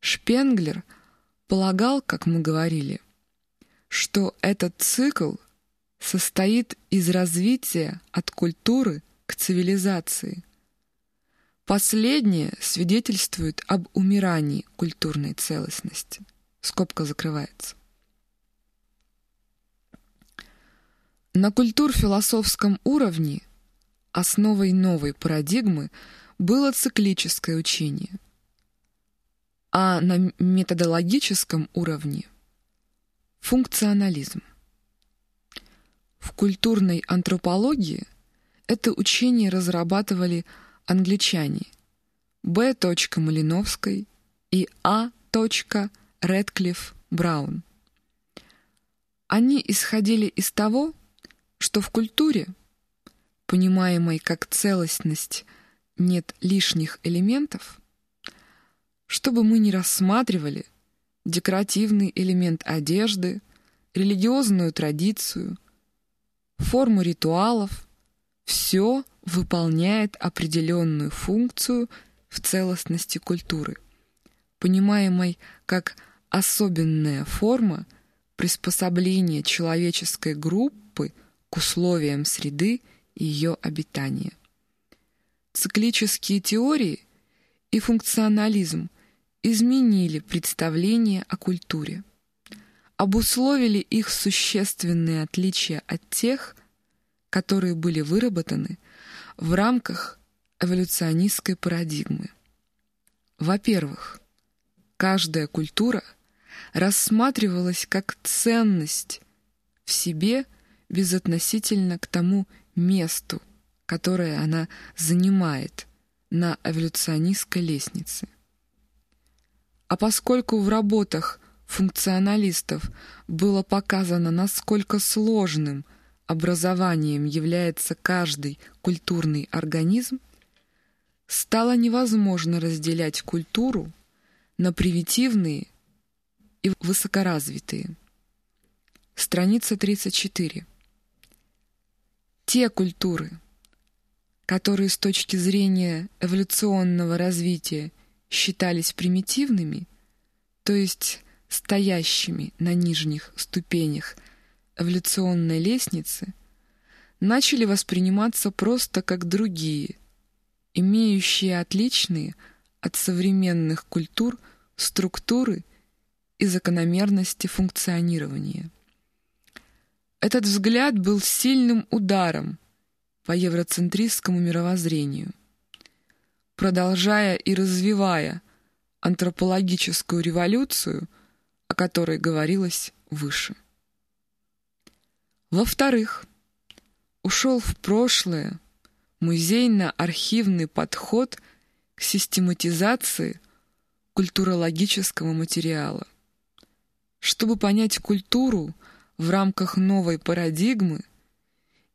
Шпенглер полагал, как мы говорили, что этот цикл состоит из развития от культуры к цивилизации – Последнее свидетельствует об умирании культурной целостности. Скобка закрывается. На культур-философском уровне основой новой парадигмы было циклическое учение, а на методологическом уровне — функционализм. В культурной антропологии это учение разрабатывали англичане Б. Малиновской и А. Редклифф Браун. Они исходили из того, что в культуре, понимаемой как целостность, нет лишних элементов, чтобы мы не рассматривали декоративный элемент одежды, религиозную традицию, форму ритуалов, все выполняет определенную функцию в целостности культуры, понимаемой как особенная форма приспособления человеческой группы к условиям среды и ее обитания. Циклические теории и функционализм изменили представление о культуре, обусловили их существенные отличия от тех, которые были выработаны в рамках эволюционистской парадигмы. Во-первых, каждая культура рассматривалась как ценность в себе безотносительно к тому месту, которое она занимает на эволюционистской лестнице. А поскольку в работах функционалистов было показано, насколько сложным образованием является каждый культурный организм, стало невозможно разделять культуру на примитивные и высокоразвитые. Страница 34. Те культуры, которые с точки зрения эволюционного развития считались примитивными, то есть стоящими на нижних ступенях эволюционной лестницы, начали восприниматься просто как другие, имеющие отличные от современных культур структуры и закономерности функционирования. Этот взгляд был сильным ударом по евроцентристскому мировоззрению. Продолжая и развивая антропологическую революцию, о которой говорилось выше. Во-вторых, ушел в прошлое музейно-архивный подход к систематизации культурологического материала. Чтобы понять культуру в рамках новой парадигмы,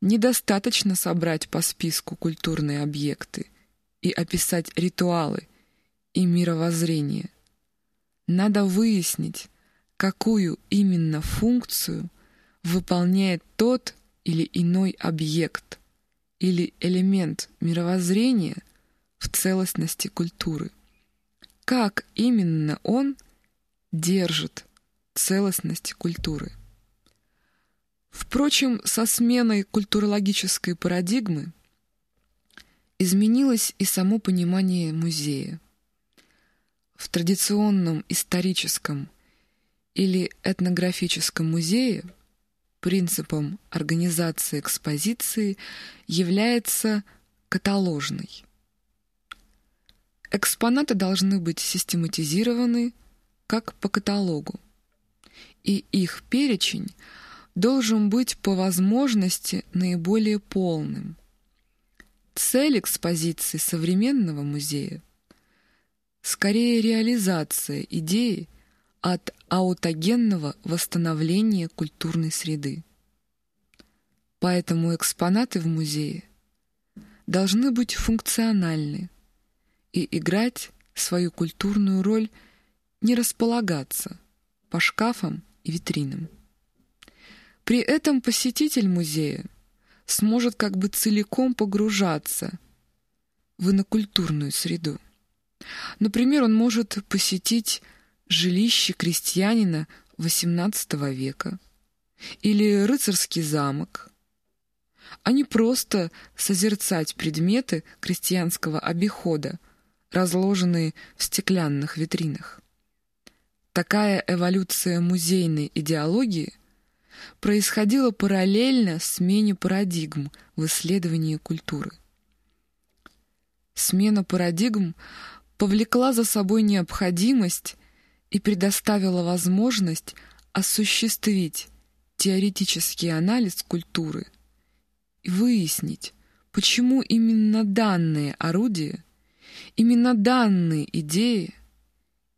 недостаточно собрать по списку культурные объекты и описать ритуалы и мировоззрение. Надо выяснить, какую именно функцию выполняет тот или иной объект или элемент мировоззрения в целостности культуры. Как именно он держит целостность культуры. Впрочем, со сменой культурологической парадигмы изменилось и само понимание музея. В традиционном историческом или этнографическом музее принципом организации экспозиции является каталожный. Экспонаты должны быть систематизированы как по каталогу и их перечень должен быть по возможности наиболее полным. Цель экспозиции современного музея скорее реализация идеи от аутогенного восстановления культурной среды. Поэтому экспонаты в музее должны быть функциональны и играть свою культурную роль, не располагаться по шкафам и витринам. При этом посетитель музея сможет как бы целиком погружаться в инокультурную среду. Например, он может посетить жилище крестьянина XVIII века или рыцарский замок, а не просто созерцать предметы крестьянского обихода, разложенные в стеклянных витринах. Такая эволюция музейной идеологии происходила параллельно смене парадигм в исследовании культуры. Смена парадигм повлекла за собой необходимость и предоставила возможность осуществить теоретический анализ культуры и выяснить, почему именно данные орудия, именно данные идеи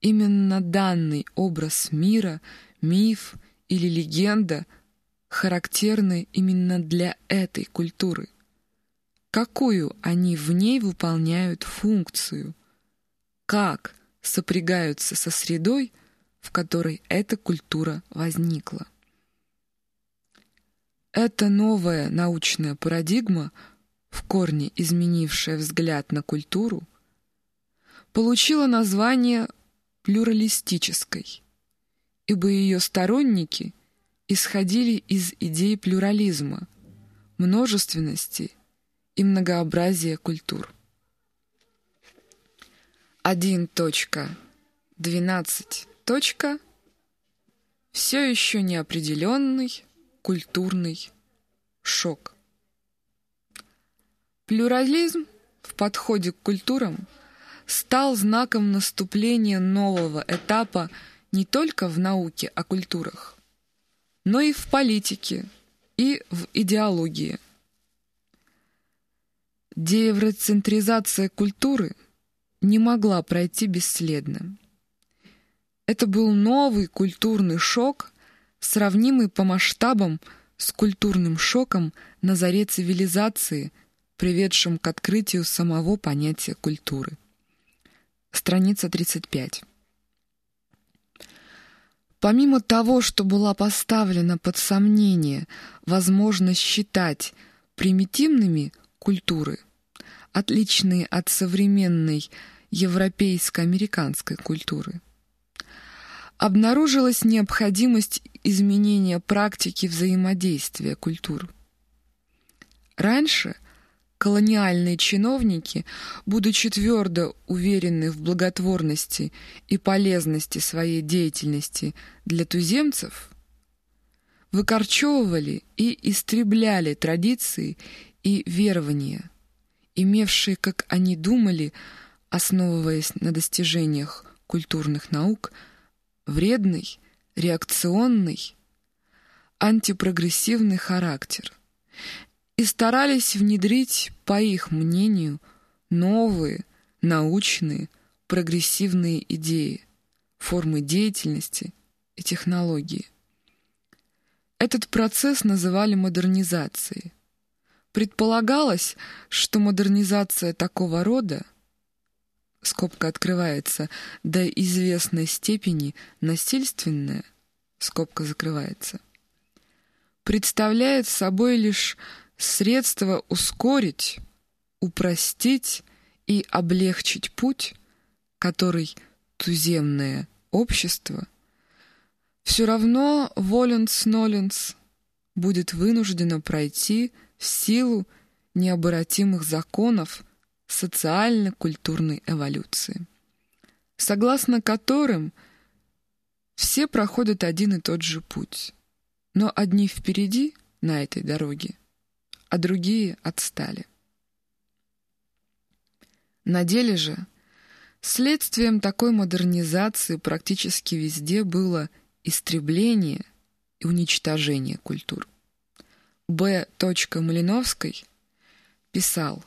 Именно данный образ мира, миф или легенда характерны именно для этой культуры. Какую они в ней выполняют функцию? Как сопрягаются со средой, в которой эта культура возникла? Эта новая научная парадигма в корне изменившая взгляд на культуру, получила название плюралистической, ибо ее сторонники исходили из идей плюрализма, множественности и многообразия культур. 1.12. Все еще неопределенный культурный шок. Плюрализм в подходе к культурам стал знаком наступления нового этапа не только в науке о культурах, но и в политике и в идеологии. Деевроцентризация культуры не могла пройти бесследно. Это был новый культурный шок, сравнимый по масштабам с культурным шоком на заре цивилизации, приведшим к открытию самого понятия культуры. Страница 35. Помимо того, что была поставлена под сомнение возможность считать примитивными культуры, отличные от современной европейско-американской культуры, обнаружилась необходимость изменения практики взаимодействия культур. Раньше колониальные чиновники, будучи твердо уверены в благотворности и полезности своей деятельности для туземцев, выкорчевывали и истребляли традиции и верования, имевшие, как они думали, основываясь на достижениях культурных наук, вредный, реакционный, антипрогрессивный характер – и старались внедрить, по их мнению, новые, научные, прогрессивные идеи, формы деятельности и технологии. Этот процесс называли модернизацией. Предполагалось, что модернизация такого рода, скобка открывается, до известной степени насильственная, скобка закрывается, представляет собой лишь средство ускорить, упростить и облегчить путь, который туземное общество все равно воленс-ноленс будет вынуждено пройти в силу необратимых законов социально-культурной эволюции, согласно которым все проходят один и тот же путь, но одни впереди на этой дороге, а другие отстали. На деле же следствием такой модернизации практически везде было истребление и уничтожение культур. Б. Малиновской писал,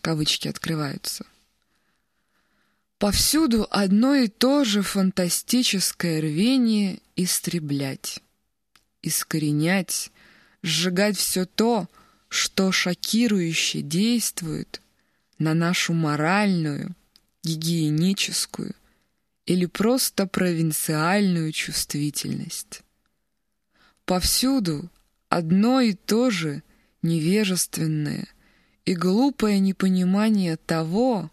кавычки открываются, «Повсюду одно и то же фантастическое рвение истреблять, искоренять, сжигать все то, что шокирующе действует на нашу моральную, гигиеническую или просто провинциальную чувствительность. Повсюду одно и то же невежественное и глупое непонимание того,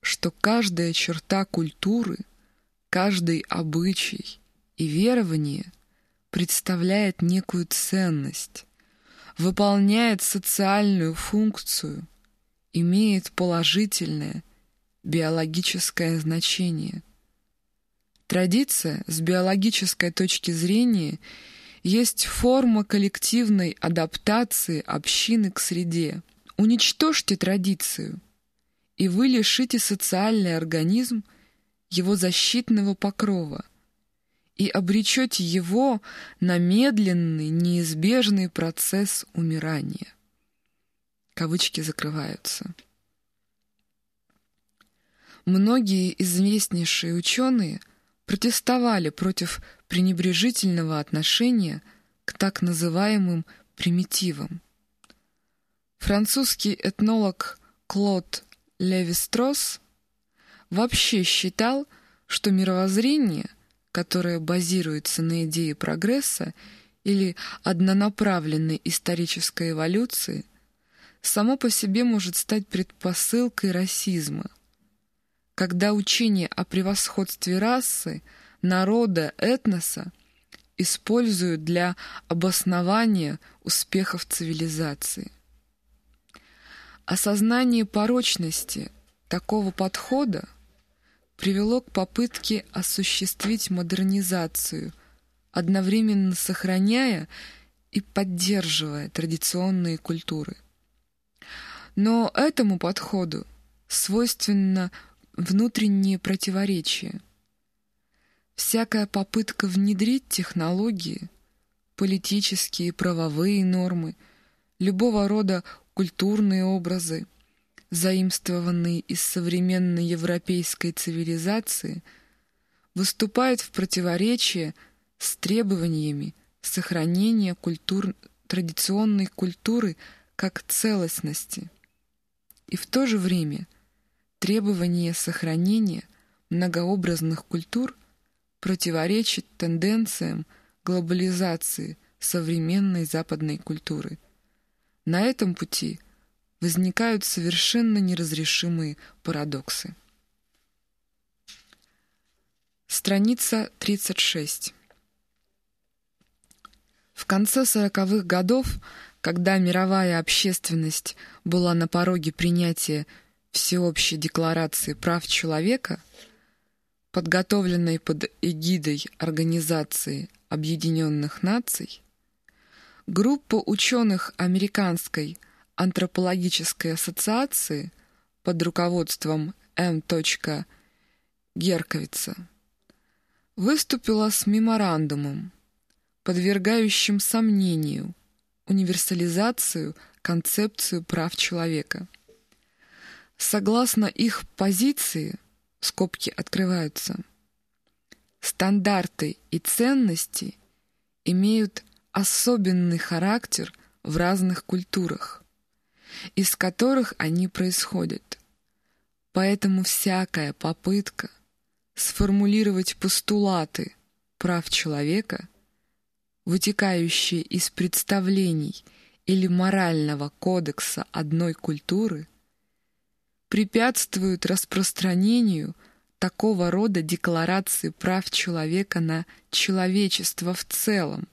что каждая черта культуры, каждый обычай и верование представляет некую ценность, выполняет социальную функцию, имеет положительное биологическое значение. Традиция с биологической точки зрения есть форма коллективной адаптации общины к среде. Уничтожьте традицию, и вы лишите социальный организм его защитного покрова, и обречете его на медленный, неизбежный процесс умирания. Кавычки закрываются. Многие известнейшие ученые протестовали против пренебрежительного отношения к так называемым примитивам. Французский этнолог Клод Леви-Стросс вообще считал, что мировоззрение — которая базируется на идее прогресса или однонаправленной исторической эволюции, само по себе может стать предпосылкой расизма, когда учение о превосходстве расы, народа, этноса используют для обоснования успехов цивилизации. Осознание порочности такого подхода привело к попытке осуществить модернизацию, одновременно сохраняя и поддерживая традиционные культуры. Но этому подходу свойственно внутренние противоречия. Всякая попытка внедрить технологии, политические и правовые нормы, любого рода культурные образы, заимствованные из современной европейской цивилизации, выступает в противоречие с требованиями сохранения культур, традиционной культуры как целостности. И в то же время требование сохранения многообразных культур противоречит тенденциям глобализации современной западной культуры. На этом пути возникают совершенно неразрешимые парадоксы. Страница 36. В конце сороковых годов, когда мировая общественность была на пороге принятия Всеобщей декларации прав человека, подготовленной под эгидой Организации Объединенных Наций, группа ученых Американской антропологической ассоциации под руководством М. Герковица выступила с меморандумом, подвергающим сомнению универсализацию концепцию прав человека. Согласно их позиции, скобки открываются, стандарты и ценности имеют особенный характер в разных культурах, из которых они происходят. Поэтому всякая попытка сформулировать постулаты прав человека – вытекающие из представлений или морального кодекса одной культуры, препятствуют распространению такого рода декларации прав человека на человечество в целом.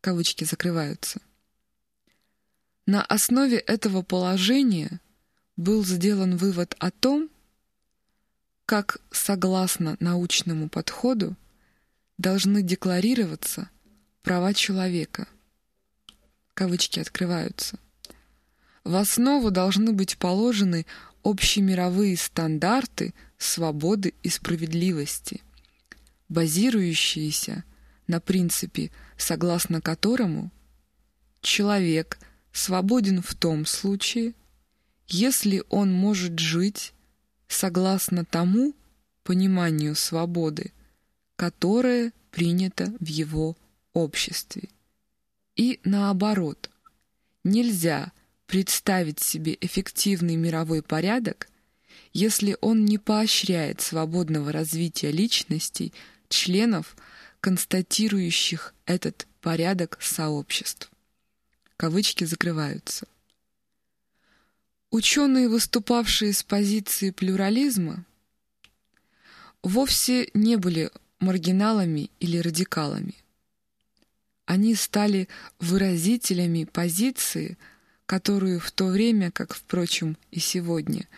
Кавычки закрываются. На основе этого положения был сделан вывод о том, как, согласно научному подходу, должны декларироваться права человека. Кавычки открываются. В основу должны быть положены общемировые стандарты свободы и справедливости, базирующиеся на принципе, согласно которому человек свободен в том случае, если он может жить согласно тому пониманию свободы, которое принято в его обществе. И наоборот, нельзя представить себе эффективный мировой порядок, если он не поощряет свободного развития личностей, членов, констатирующих этот порядок сообществ. Кавычки закрываются. Ученые, выступавшие с позиции плюрализма, вовсе не были маргиналами или радикалами. Они стали выразителями позиции, которую в то время, как, впрочем, и сегодня,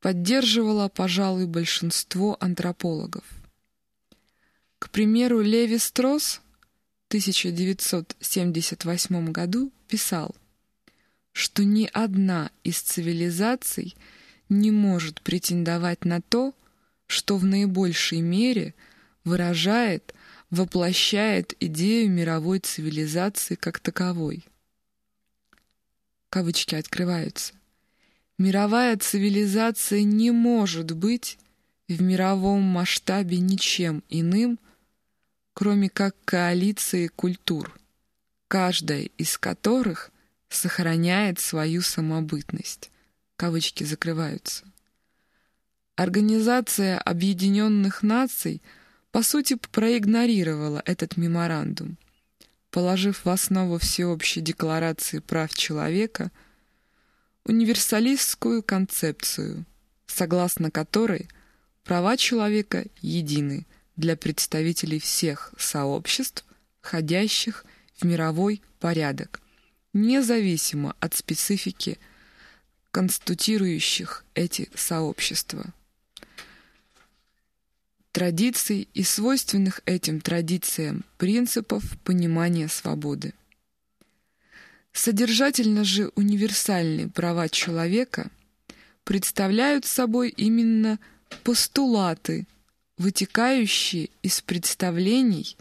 поддерживало, пожалуй, большинство антропологов. К примеру, Леви Стросс 1978 году писал, что ни одна из цивилизаций не может претендовать на то, что в наибольшей мере выражает воплощает идею мировой цивилизации как таковой. Кавычки открываются. Мировая цивилизация не может быть в мировом масштабе ничем иным, кроме как коалиции культур, каждая из которых сохраняет свою самобытность. Кавычки закрываются. Организация Объединенных Наций – по сути, проигнорировала этот меморандум, положив в основу всеобщей декларации прав человека – универсалистскую концепцию, согласно которой права человека едины для представителей всех сообществ, входящих в мировой порядок, независимо от специфики конституирующих эти сообщества традиций и свойственных этим традициям принципов понимания свободы. Содержательно же универсальные права человека представляют собой именно постулаты, вытекающие из представлений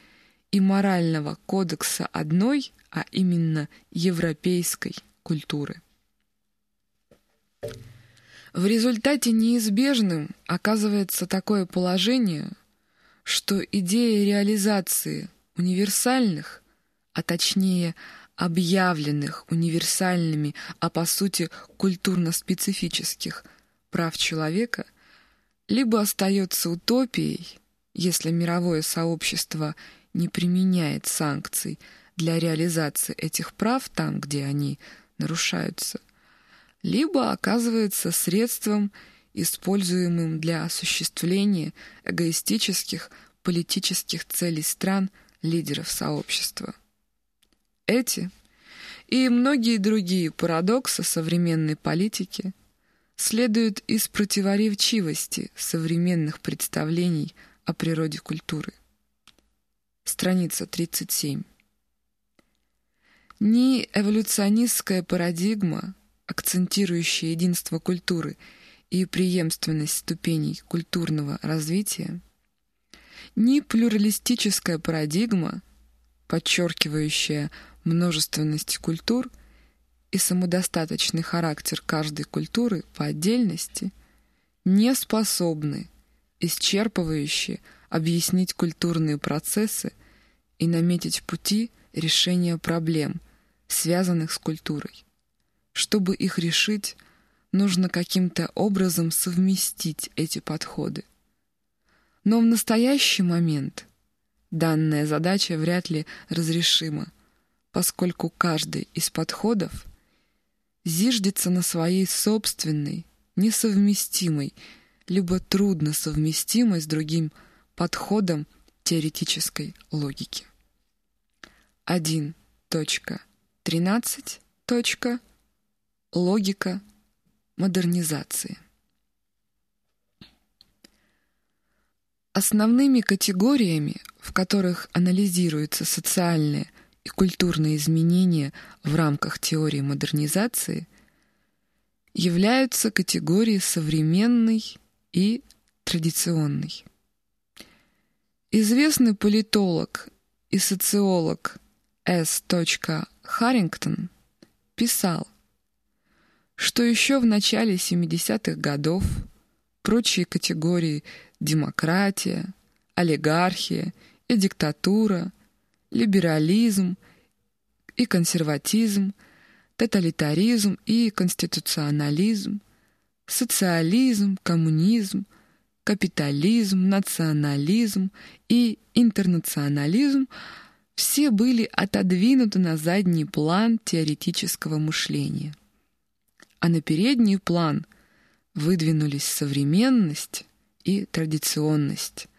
и морального кодекса одной, а именно европейской культуры. В результате неизбежным оказывается такое положение, что идея реализации универсальных, а точнее объявленных универсальными, а по сути культурно-специфических прав человека, либо остается утопией, если мировое сообщество не применяет санкций для реализации этих прав там, где они нарушаются – либо оказывается средством, используемым для осуществления эгоистических политических целей стран лидеров сообщества. Эти и многие другие парадоксы современной политики следуют из противоречивости современных представлений о природе культуры. Страница 37. Ни эволюционистская парадигма, акцентирующая единство культуры и преемственность ступеней культурного развития, ни плюралистическая парадигма, подчеркивающая множественность культур и самодостаточный характер каждой культуры по отдельности, не способны исчерпывающе объяснить культурные процессы и наметить пути решения проблем, связанных с культурой. Чтобы их решить, нужно каким-то образом совместить эти подходы. Но в настоящий момент данная задача вряд ли разрешима, поскольку каждый из подходов зиждется на своей собственной, несовместимой, либо трудно совместимой с другим подходом теоретической логики. 1.13. Логика модернизации. Основными категориями, в которых анализируются социальные и культурные изменения в рамках теории модернизации, являются категории современной и традиционной. Известный политолог и социолог С. Харрингтон писал, что еще в начале 70-х годов прочие категории демократия, олигархия и диктатура, либерализм и консерватизм, тоталитаризм и конституционализм, социализм, коммунизм, капитализм, национализм и интернационализм все были отодвинуты на задний план теоретического мышления – а на передний план выдвинулись современность и традиционность,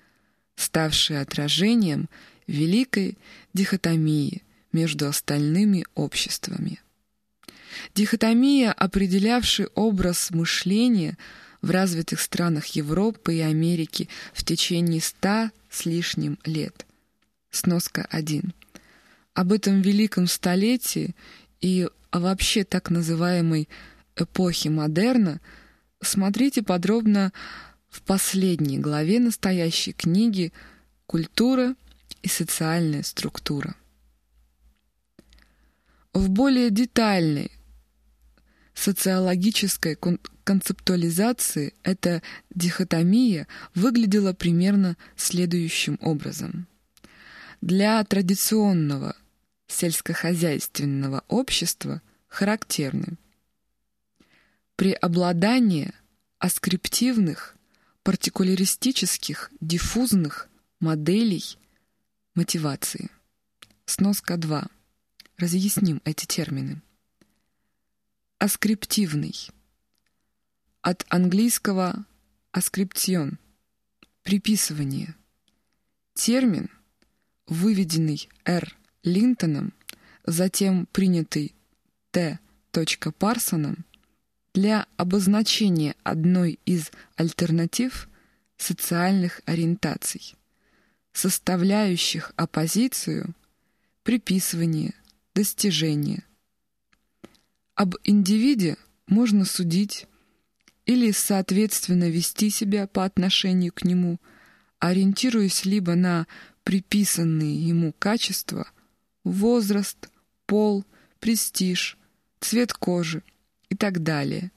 ставшие отражением великой дихотомии между остальными обществами. Дихотомия, определявшая образ мышления в развитых странах Европы и Америки в течение ста с лишним лет. Сноска 1. Об этом великом столетии и о вообще так называемой эпохи модерна смотрите подробно в последней главе настоящей книги «Культура и социальная структура». В более детальной социологической концептуализации эта дихотомия выглядела примерно следующим образом. Для традиционного сельскохозяйственного общества характерны преобладание аскриптивных, партикуляристических, диффузных моделей мотивации. Сноска 2. Разъясним эти термины. аскриптивный. От английского «аскриптион» — приписывание. Термин, выведенный Р. Линтоном, затем принятый Т. Парсоном, для обозначения одной из альтернатив социальных ориентаций, составляющих оппозицию, приписывание, достижение. Об индивиде можно судить или, соответственно, вести себя по отношению к нему, ориентируясь либо на приписанные ему качества – возраст, пол, престиж, цвет кожи – и так далее,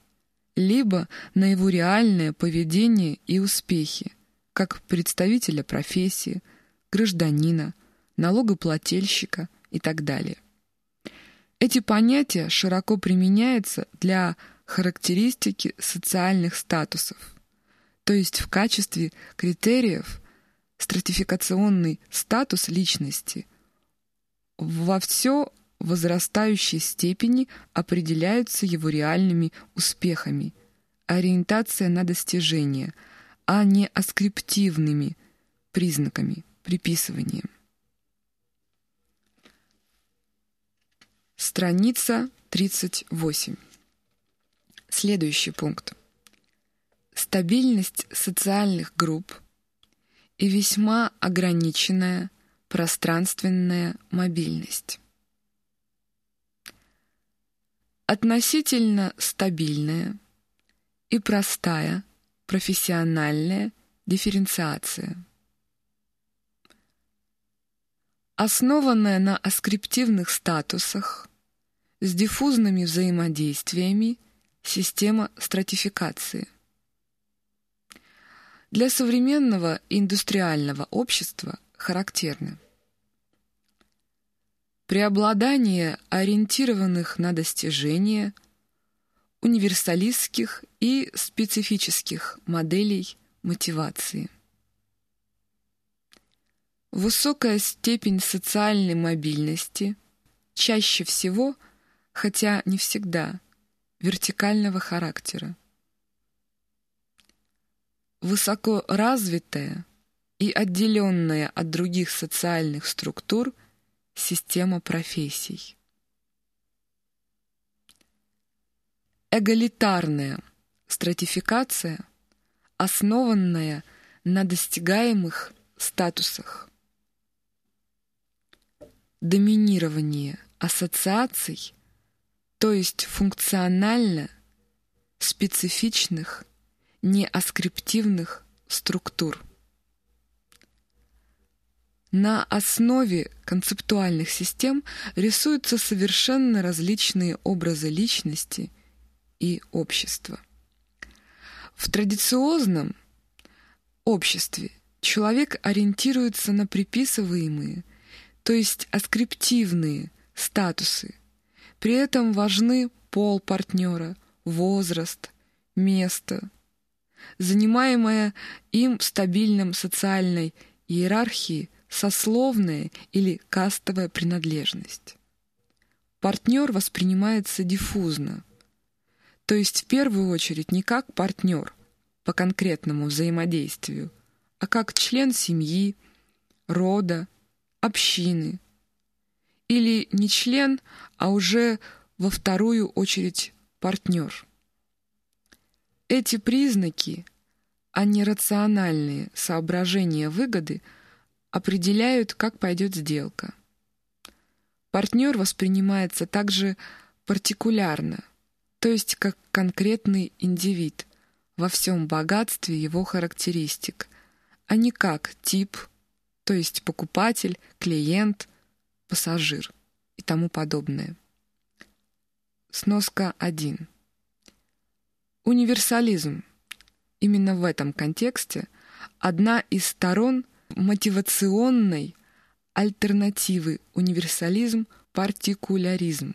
либо на его реальное поведение и успехи, как представителя профессии, гражданина, налогоплательщика и так далее. Эти понятия широко применяются для характеристики социальных статусов, то есть в качестве критериев стратификационный статус личности во все возрастающей степени определяются его реальными успехами, ориентация на достижение, а не аскриптивными признаками, приписыванием. Страница 38. Следующий пункт. Стабильность социальных групп и весьма ограниченная пространственная мобильность. относительно стабильная и простая профессиональная дифференциация. Основанная на аскриптивных статусах с диффузными взаимодействиями система стратификации. Для современного индустриального общества характерны преобладание ориентированных на достижения, универсалистских и специфических моделей мотивации. Высокая степень социальной мобильности, чаще всего, хотя не всегда, вертикального характера. Высоко развитая и отделенная от других социальных структур – Система профессий. Эгалитарная стратификация, основанная на достигаемых статусах. Доминирование ассоциаций, то есть функционально специфичных, неаскриптивных структур. На основе концептуальных систем рисуются совершенно различные образы личности и общества. В традициозном обществе человек ориентируется на приписываемые, то есть аскриптивные статусы. При этом важны пол партнера, возраст, место, занимаемое им в стабильном социальной иерархии – сословная или кастовая принадлежность. Партнер воспринимается диффузно, то есть в первую очередь не как партнер по конкретному взаимодействию, а как член семьи, рода, общины. Или не член, а уже во вторую очередь партнер. Эти признаки, а не рациональные соображения выгоды – определяют, как пойдет сделка. Партнер воспринимается также партикулярно, то есть как конкретный индивид во всем богатстве его характеристик, а не как тип, то есть покупатель, клиент, пассажир и тому подобное. Сноска 1. Универсализм. Именно в этом контексте одна из сторон – мотивационной альтернативы универсализм-партикуляризм.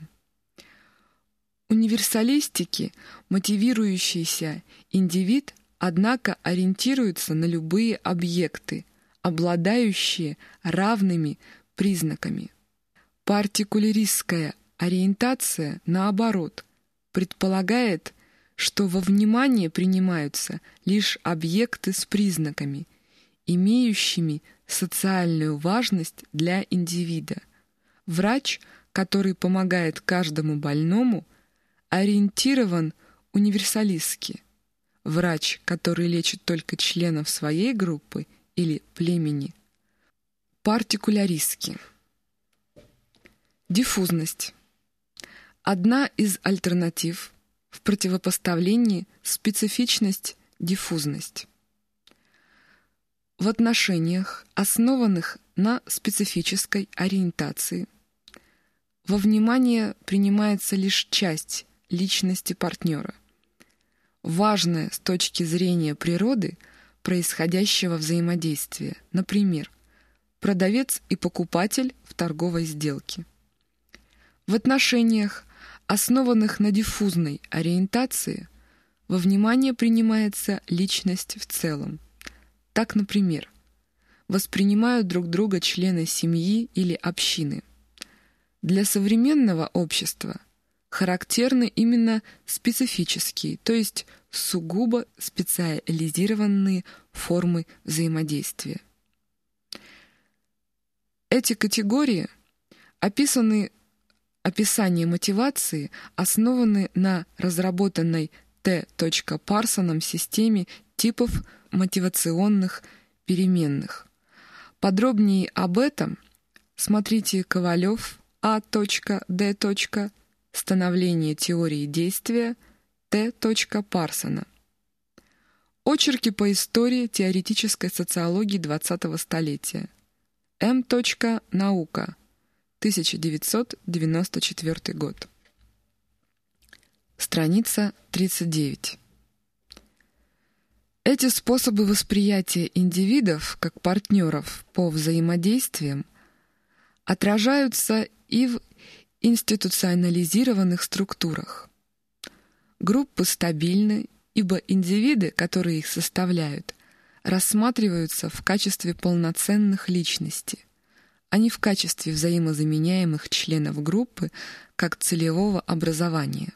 Универсалистики мотивирующийся индивид, однако, ориентируется на любые объекты, обладающие равными признаками. Партикуляристская ориентация, наоборот, предполагает, что во внимание принимаются лишь объекты с признаками, имеющими социальную важность для индивида. Врач, который помогает каждому больному, ориентирован универсалистски. Врач, который лечит только членов своей группы или племени, партикуляристски. Диффузность. Одна из альтернатив в противопоставлении специфичность-диффузность. В отношениях, основанных на специфической ориентации, во внимание принимается лишь часть личности партнера, важная с точки зрения природы происходящего взаимодействия, например, продавец и покупатель в торговой сделке. В отношениях, основанных на диффузной ориентации, во внимание принимается личность в целом. Так, например, воспринимают друг друга члены семьи или общины. Для современного общества характерны именно специфические, то есть сугубо специализированные формы взаимодействия. Эти категории описаны описание мотивации, основаны на разработанной Т. Парсоном системе типов мотивационных переменных. Подробнее об этом смотрите Ковалев А.Д. Становление теории действия Т. Парсона. Очерки по истории теоретической социологии XX столетия. М. Наука. 1994 год. Страница 39. Эти способы восприятия индивидов как партнеров по взаимодействиям отражаются и в институционализированных структурах. Группы стабильны, ибо индивиды, которые их составляют, рассматриваются в качестве полноценных личностей – а не в качестве взаимозаменяемых членов группы как целевого образования.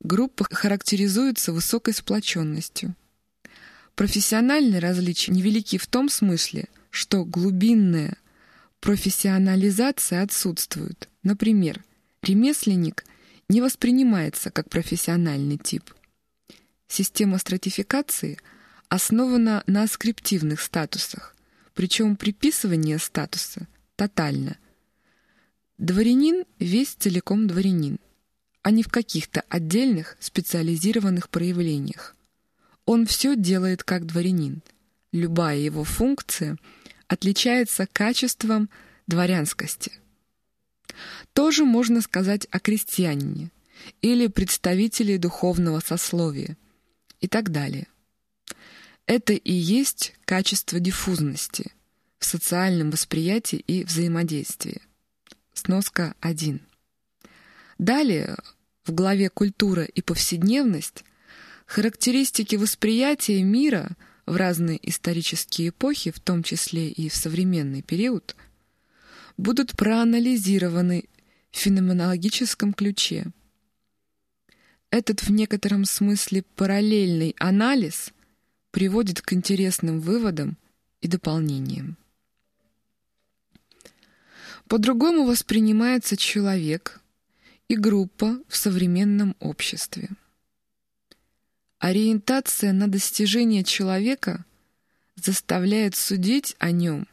Группа характеризуется высокой сплоченностью. Профессиональные различия невелики в том смысле, что глубинная профессионализация отсутствует. Например, ремесленник не воспринимается как профессиональный тип. Система стратификации основана на скриптивных статусах, причем приписывание статуса тотально. Дворянин весь целиком дворянин, а не в каких-то отдельных специализированных проявлениях. Он все делает как дворянин. Любая его функция отличается качеством дворянскости. Тоже можно сказать о крестьянине или представителе духовного сословия и так далее. Это и есть качество диффузности в социальном восприятии и взаимодействии. Сноска 1. Далее, в главе «Культура и повседневность» характеристики восприятия мира в разные исторические эпохи, в том числе и в современный период, будут проанализированы в феноменологическом ключе. Этот в некотором смысле параллельный анализ – приводит к интересным выводам и дополнениям. По-другому воспринимается человек и группа в современном обществе. Ориентация на достижение человека заставляет судить о нем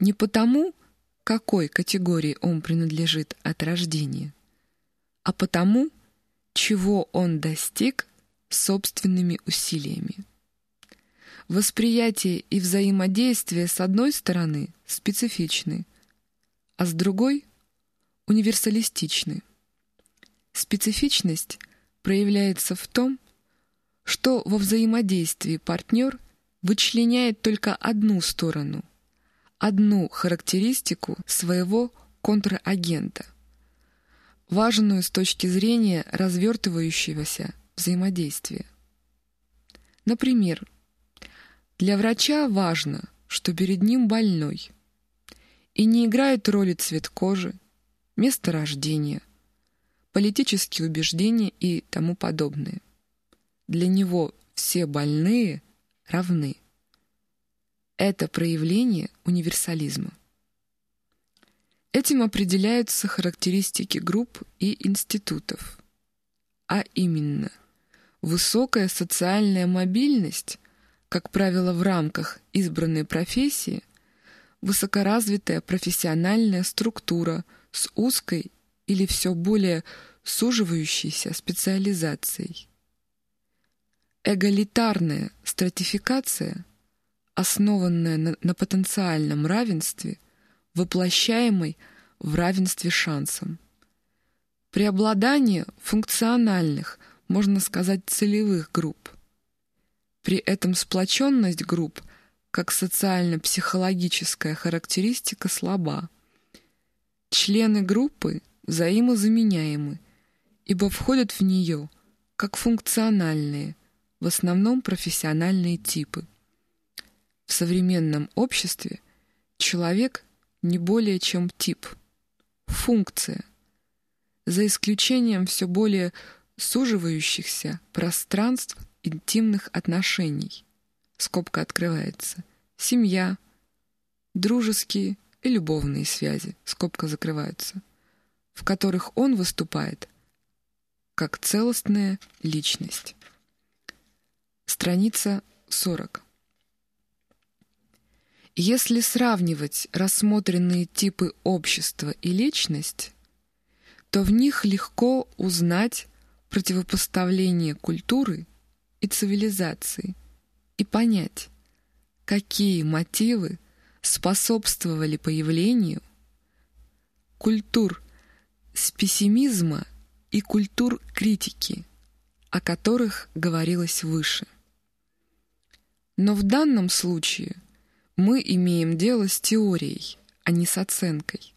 не потому, какой категории он принадлежит от рождения, а потому, чего он достиг собственными усилиями. Восприятие и взаимодействие с одной стороны специфичны, а с другой — универсалистичны. Специфичность проявляется в том, что во взаимодействии партнер вычленяет только одну сторону, одну характеристику своего контрагента, важную с точки зрения развертывающегося взаимодействия. Например, для врача важно, что перед ним больной. И не играет роли цвет кожи, место рождения, политические убеждения и тому подобное. Для него все больные равны. Это проявление универсализма. Этим определяются характеристики групп и институтов, а именно высокая социальная мобильность, как правило, в рамках избранной профессии, высокоразвитая профессиональная структура с узкой или все более суживающейся специализацией. Эгалитарная стратификация, основанная на, на потенциальном равенстве, воплощаемой в равенстве шансом. Преобладание функциональных, можно сказать, целевых групп. При этом сплоченность групп как социально-психологическая характеристика слаба. Члены группы взаимозаменяемы, ибо входят в нее как функциональные, в основном профессиональные типы. В современном обществе человек не более чем тип, функция, за исключением все более суживающихся пространств интимных отношений. Скобка открывается. Семья, дружеские и любовные связи, скобка закрывается, в которых он выступает как целостная личность. Страница 40. Если сравнивать рассмотренные типы общества и личность, то в них легко узнать противопоставление культуры и цивилизации и понять, какие мотивы способствовали появлению культур с пессимизма и культур критики, о которых говорилось выше. Но в данном случае мы имеем дело с теорией, а не с оценкой.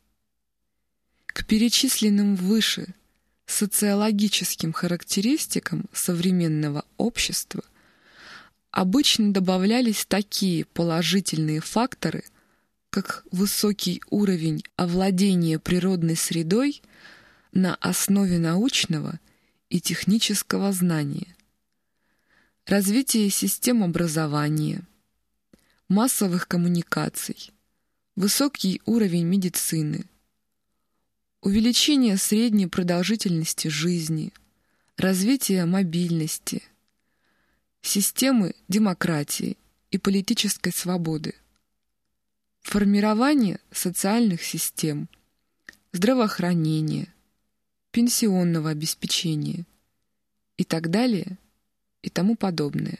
К перечисленным выше социологическим характеристикам современного общества обычно добавлялись такие положительные факторы, как высокий уровень овладения природной средой на основе научного и технического знания, развитие систем образования – массовых коммуникаций, высокий уровень медицины, увеличение средней продолжительности жизни, развитие мобильности, системы демократии и политической свободы, формирование социальных систем, здравоохранения, пенсионного обеспечения и так далее и тому подобное.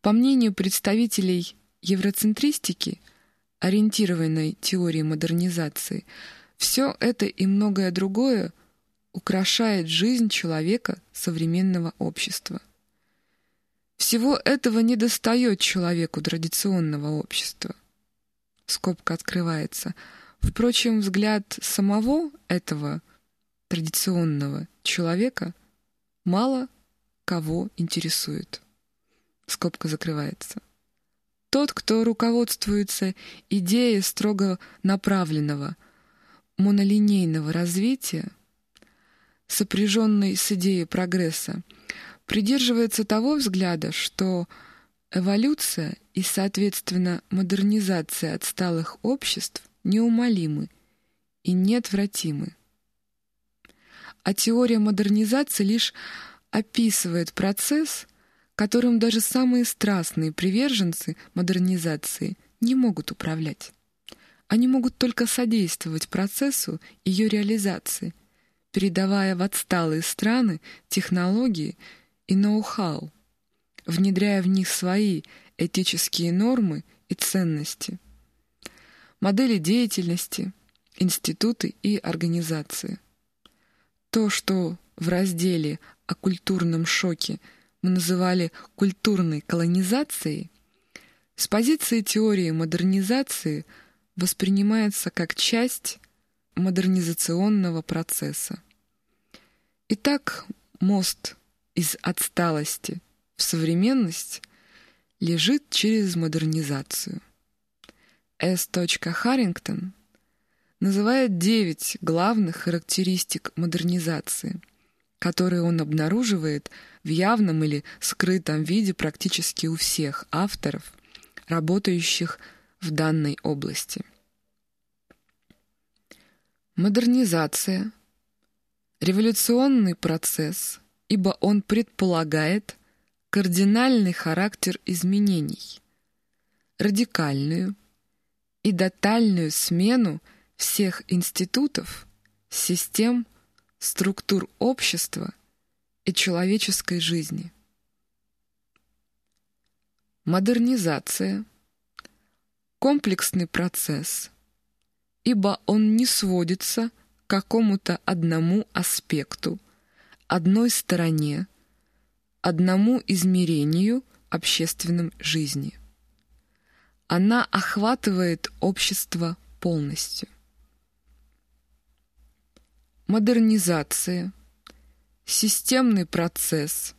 По мнению представителей евроцентристики, ориентированной теории модернизации, все это и многое другое украшает жизнь человека современного общества. Всего этого не достает человеку традиционного общества. Скобка открывается. Впрочем, взгляд самого этого традиционного человека мало кого интересует скобка закрывается. Тот, кто руководствуется идеей строго направленного, монолинейного развития, сопряженной с идеей прогресса, придерживается того взгляда, что эволюция и, соответственно, модернизация отсталых обществ неумолимы и неотвратимы. А теория модернизации лишь описывает процесс, которым даже самые страстные приверженцы модернизации не могут управлять. Они могут только содействовать процессу ее реализации, передавая в отсталые страны технологии и ноу-хау, внедряя в них свои этические нормы и ценности, модели деятельности, институты и организации. То, что в разделе о культурном шоке – мы называли культурной колонизацией, с позиции теории модернизации воспринимается как часть модернизационного процесса. Итак, мост из отсталости в современность лежит через модернизацию. С. Харрингтон называет девять главных характеристик модернизации, которые он обнаруживает в явном или скрытом виде практически у всех авторов, работающих в данной области. Модернизация – революционный процесс, ибо он предполагает кардинальный характер изменений, радикальную и тотальную смену всех институтов, систем, структур общества и человеческой жизни. Модернизация – комплексный процесс – ибо он не сводится к какому-то одному аспекту, одной стороне, одному измерению общественной жизни. Она охватывает общество полностью. Модернизация – системный процесс,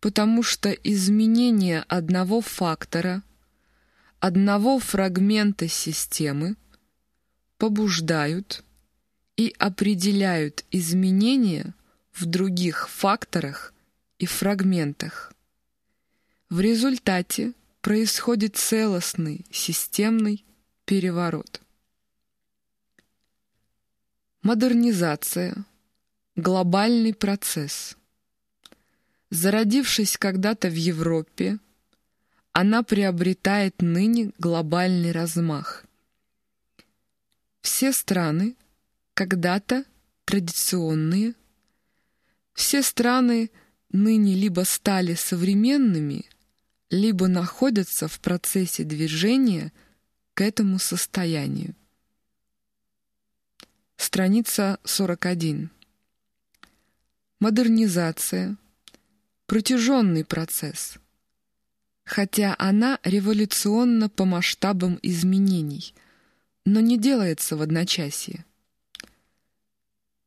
потому что изменение одного фактора, одного фрагмента системы – побуждают и определяют изменения в других факторах и фрагментах. В результате происходит целостный системный переворот. Модернизация – глобальный процесс. Зародившись когда-то в Европе, она приобретает ныне глобальный размах – все страны, когда-то традиционные, все страны ныне либо стали современными, либо находятся в процессе движения к этому состоянию. Страница 41. Модернизация – протяженный процесс, хотя она революционна по масштабам изменений – но не делается в одночасье.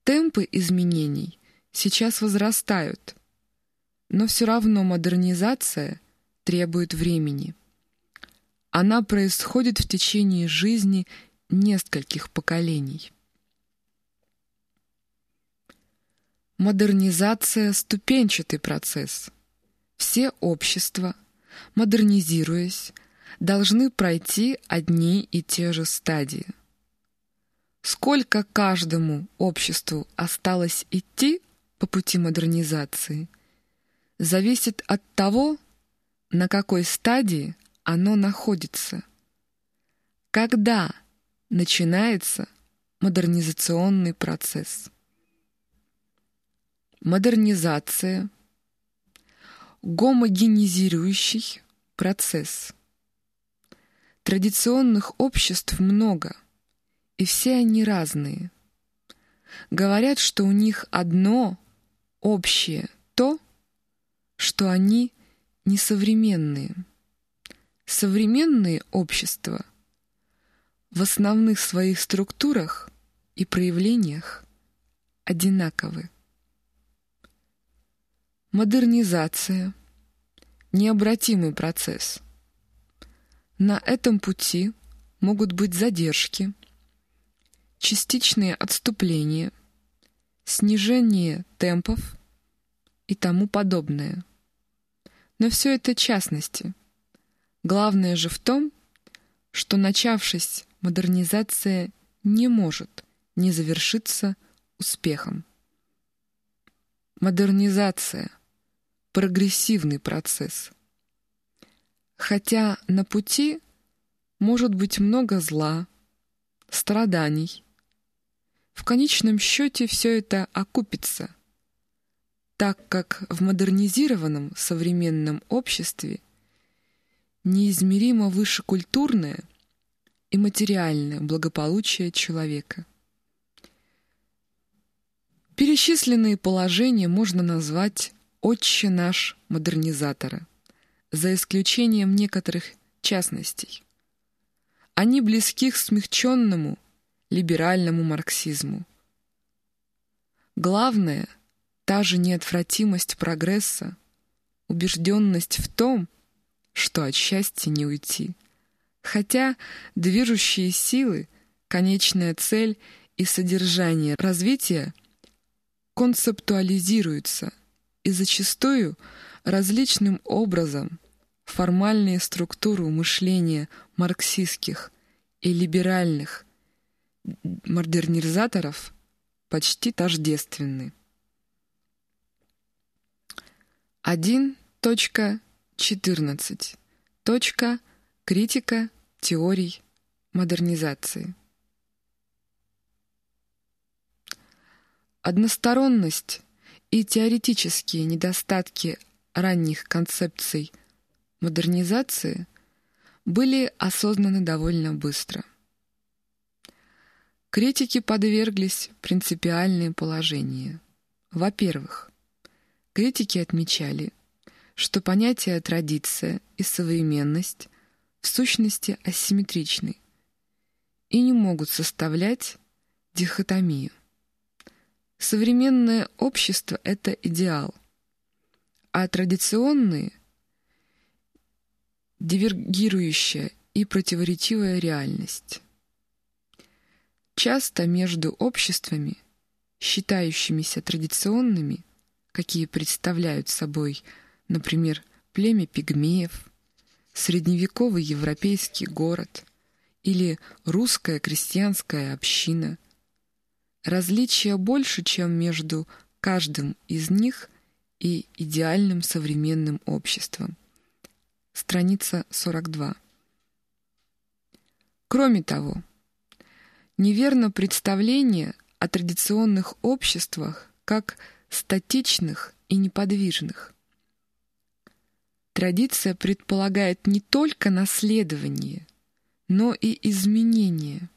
Темпы изменений сейчас возрастают, но все равно модернизация требует времени. Она происходит в течение жизни нескольких поколений. Модернизация – ступенчатый процесс. Все общества, модернизируясь, должны пройти одни и те же стадии. Сколько каждому обществу осталось идти по пути модернизации, зависит от того, на какой стадии оно находится. Когда начинается модернизационный процесс. Модернизация – гомогенизирующий процесс – Традиционных обществ много, и все они разные. Говорят, что у них одно общее то, что они несовременные. Современные общества в основных своих структурах и проявлениях одинаковы. Модернизация – необратимый процесс – на этом пути могут быть задержки, частичные отступления, снижение темпов и тому подобное. Но все это частности. Главное же в том, что начавшись модернизация не может не завершиться успехом. Модернизация – прогрессивный процесс – Хотя на пути может быть много зла, страданий. В конечном счете все это окупится, так как в модернизированном современном обществе неизмеримо выше культурное и материальное благополучие человека. Перечисленные положения можно назвать «отче наш модернизатора» за исключением некоторых частностей. Они близки к смягченному либеральному марксизму. Главное — та же неотвратимость прогресса, убежденность в том, что от счастья не уйти. Хотя движущие силы, конечная цель и содержание развития концептуализируются и зачастую различным образом формальные структуры мышления марксистских и либеральных модернизаторов почти тождественны. 1.14. Точка критика теорий модернизации. Односторонность и теоретические недостатки ранних концепций модернизации были осознаны довольно быстро. Критики подверглись принципиальные положения. Во-первых, критики отмечали, что понятия традиция и современность в сущности асимметричны и не могут составлять дихотомию. Современное общество — это идеал, а традиционные — дивергирующая и противоречивая реальность. Часто между обществами, считающимися традиционными, какие представляют собой, например, племя пигмеев, средневековый европейский город или русская крестьянская община. Различия больше, чем между каждым из них и идеальным современным обществом. Страница 42. Кроме того, неверно представление о традиционных обществах как статичных и неподвижных. Традиция предполагает не только наследование, но и изменение.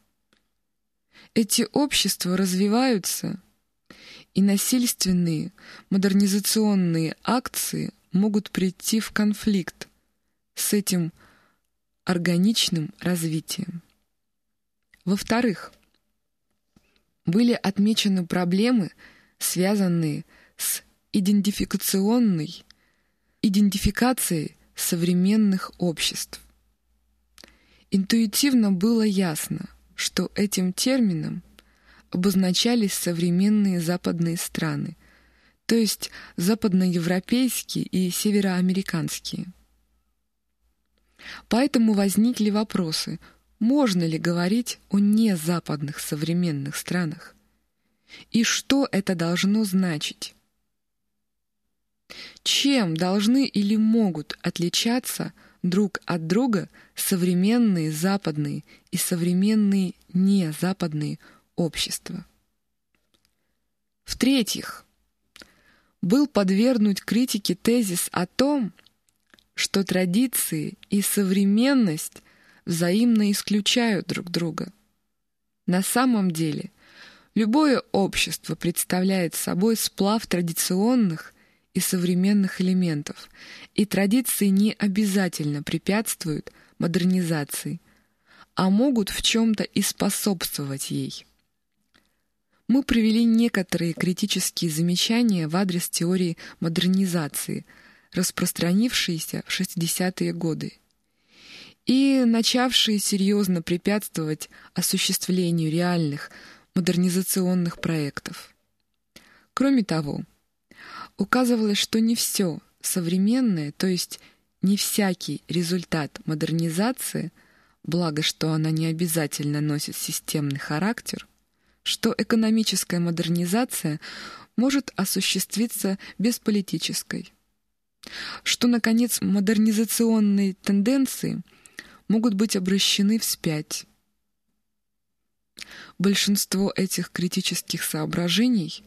Эти общества развиваются, и насильственные модернизационные акции могут прийти в конфликт с этим органичным развитием. Во-вторых, были отмечены проблемы, связанные с идентификационной идентификацией современных обществ. Интуитивно было ясно, что этим термином обозначались современные западные страны, то есть западноевропейские и североамериканские. Поэтому возникли вопросы, можно ли говорить о незападных современных странах? И что это должно значить? Чем должны или могут отличаться друг от друга современные западные и современные незападные общества? В-третьих, был подвергнут критике тезис о том, что традиции и современность взаимно исключают друг друга. На самом деле, любое общество представляет собой сплав традиционных и современных элементов, и традиции не обязательно препятствуют модернизации, а могут в чем-то и способствовать ей. Мы привели некоторые критические замечания в адрес теории модернизации, распространившиеся в 60-е годы и начавшие серьезно препятствовать осуществлению реальных модернизационных проектов. Кроме того, указывалось, что не все современное, то есть не всякий результат модернизации, благо что она не обязательно носит системный характер, что экономическая модернизация может осуществиться без политической, что, наконец, модернизационные тенденции могут быть обращены вспять. Большинство этих критических соображений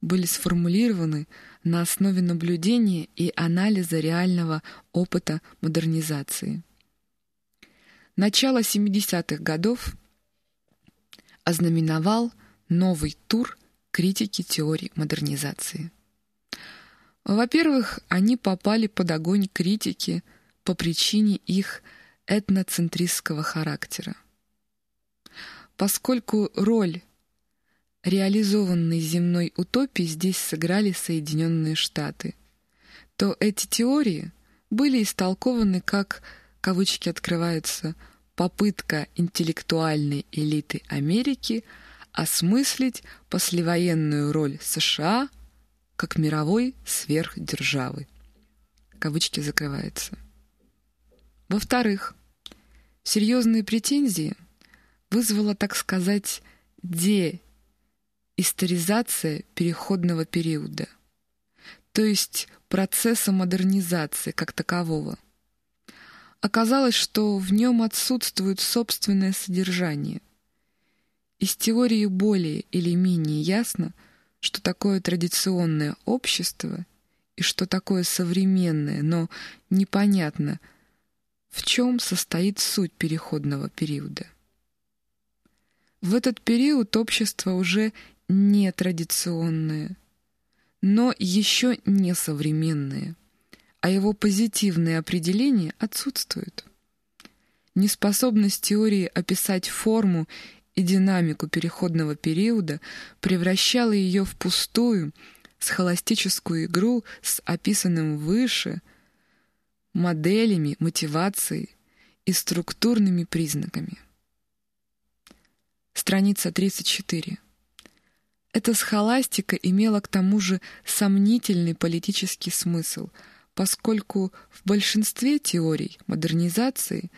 были сформулированы на основе наблюдения и анализа реального опыта модернизации. Начало 70-х годов ознаменовал новый тур критики теории модернизации. Во-первых, они попали под огонь критики по причине их этноцентристского характера. Поскольку роль реализованной земной утопии здесь сыграли Соединенные Штаты, то эти теории были истолкованы как, кавычки открываются, попытка интеллектуальной элиты Америки осмыслить послевоенную роль США как мировой сверхдержавы. Кавычки закрываются. Во-вторых, серьезные претензии вызвала, так сказать, деисторизация переходного периода, то есть процесса модернизации как такового. Оказалось, что в нем отсутствует собственное содержание. Из теории более или менее ясно, что такое традиционное общество и что такое современное, но непонятно, в чем состоит суть переходного периода. В этот период общество уже не традиционное, но еще не современное, а его позитивные определения отсутствуют. Неспособность теории описать форму и динамику переходного периода превращала ее в пустую, схоластическую игру с описанным выше моделями, мотивацией и структурными признаками. Страница 34. Эта схоластика имела к тому же сомнительный политический смысл, поскольку в большинстве теорий модернизации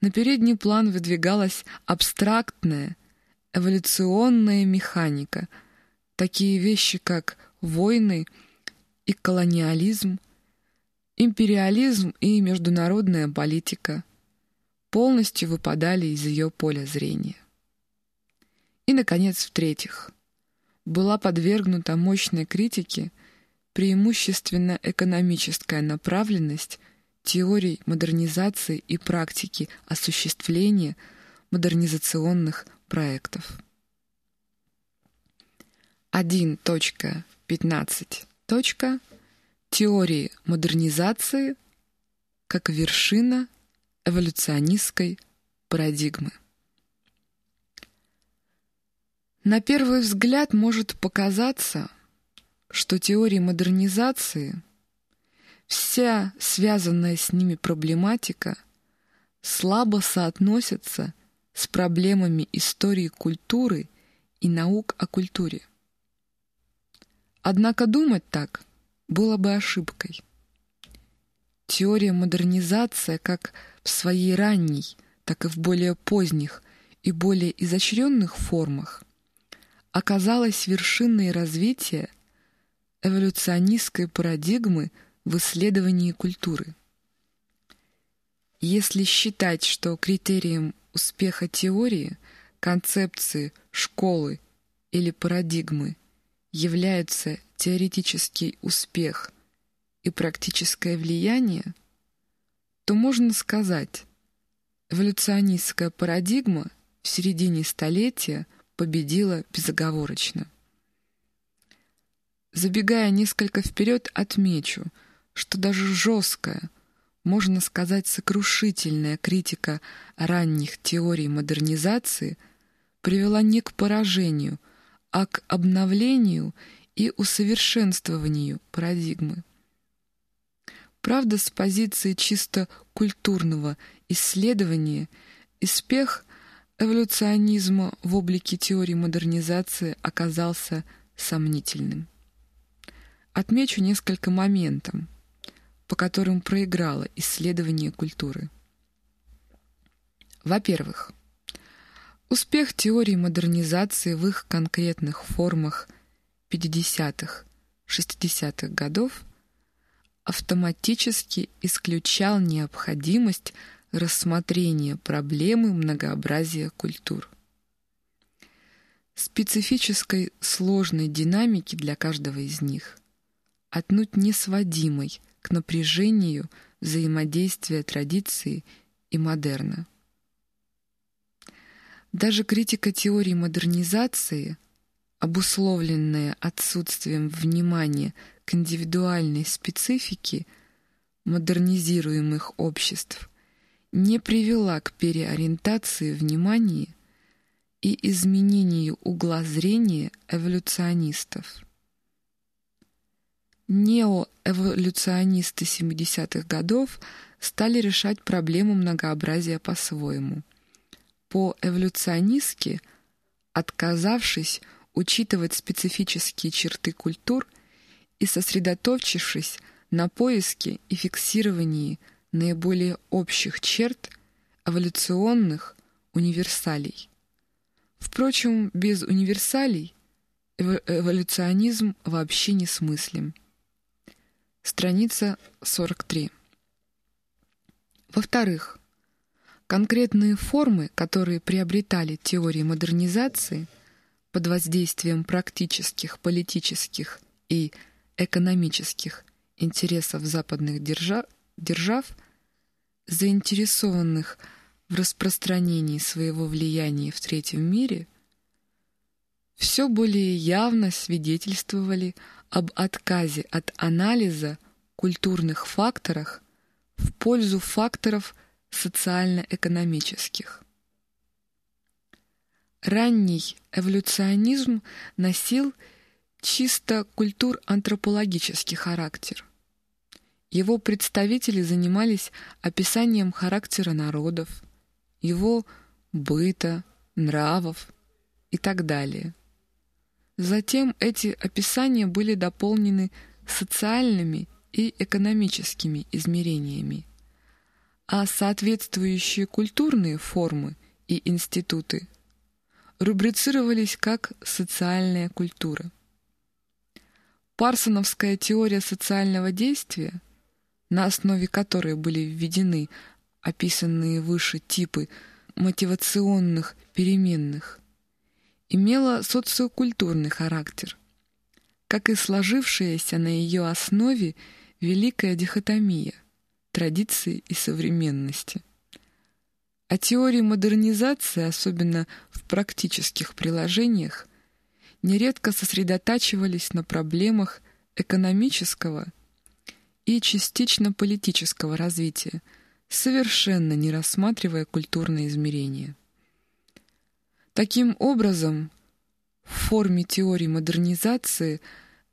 на передний план выдвигалась абстрактная, эволюционная механика, такие вещи, как войны и колониализм, империализм и международная политика полностью выпадали из ее поля зрения. И, наконец, в-третьих, была подвергнута мощной критике преимущественно экономическая направленность теорий модернизации и практики осуществления модернизационных проектов. 1.15. Теории модернизации как вершина эволюционистской парадигмы. На первый взгляд может показаться, что теории модернизации, вся связанная с ними проблематика, слабо соотносятся с проблемами истории культуры и наук о культуре. Однако думать так было бы ошибкой. Теория модернизации как в своей ранней, так и в более поздних и более изощренных формах оказалась вершиной развития эволюционистской парадигмы в исследовании культуры. Если считать, что критерием успеха теории, концепции, школы или парадигмы являются теоретический успех и практическое влияние, то можно сказать, эволюционистская парадигма в середине столетия – победила безоговорочно. Забегая несколько вперед, отмечу, что даже жесткая, можно сказать, сокрушительная критика ранних теорий модернизации привела не к поражению, а к обновлению и усовершенствованию парадигмы. Правда, с позиции чисто культурного исследования успех эволюционизма в облике теории модернизации оказался сомнительным. Отмечу несколько моментов, по которым проиграло исследование культуры. Во-первых, успех теории модернизации в их конкретных формах 50-х, 60-х годов автоматически исключал необходимость рассмотрение проблемы многообразия культур. Специфической сложной динамики для каждого из них, отнюдь не сводимой к напряжению взаимодействия традиции и модерна. Даже критика теории модернизации, обусловленная отсутствием внимания к индивидуальной специфике модернизируемых обществ – не привела к переориентации внимания и изменению угла зрения эволюционистов. Неоэволюционисты 70-х годов стали решать проблему многообразия по-своему – по-эволюционистски, отказавшись учитывать специфические черты культур и сосредоточившись на поиске и фиксировании наиболее общих черт эволюционных универсалей. Впрочем, без универсалей эволюционизм вообще не смыслим. Страница 43. Во-вторых, конкретные формы, которые приобретали теории модернизации под воздействием практических, политических и экономических интересов западных держав, держав заинтересованных в распространении своего влияния в третьем мире, все более явно свидетельствовали об отказе от анализа культурных факторах в пользу факторов социально-экономических. Ранний эволюционизм носил чисто культур-антропологический характер. Его представители занимались описанием характера народов, его быта, нравов и так далее. Затем эти описания были дополнены социальными и экономическими измерениями, а соответствующие культурные формы и институты рубрицировались как социальная культура. Парсоновская теория социального действия, на основе которой были введены описанные выше типы мотивационных переменных, имела социокультурный характер, как и сложившаяся на ее основе великая дихотомия традиции и современности. А теории модернизации, особенно в практических приложениях, нередко сосредотачивались на проблемах экономического и частично политического развития, совершенно не рассматривая культурные измерения. Таким образом, в форме теории модернизации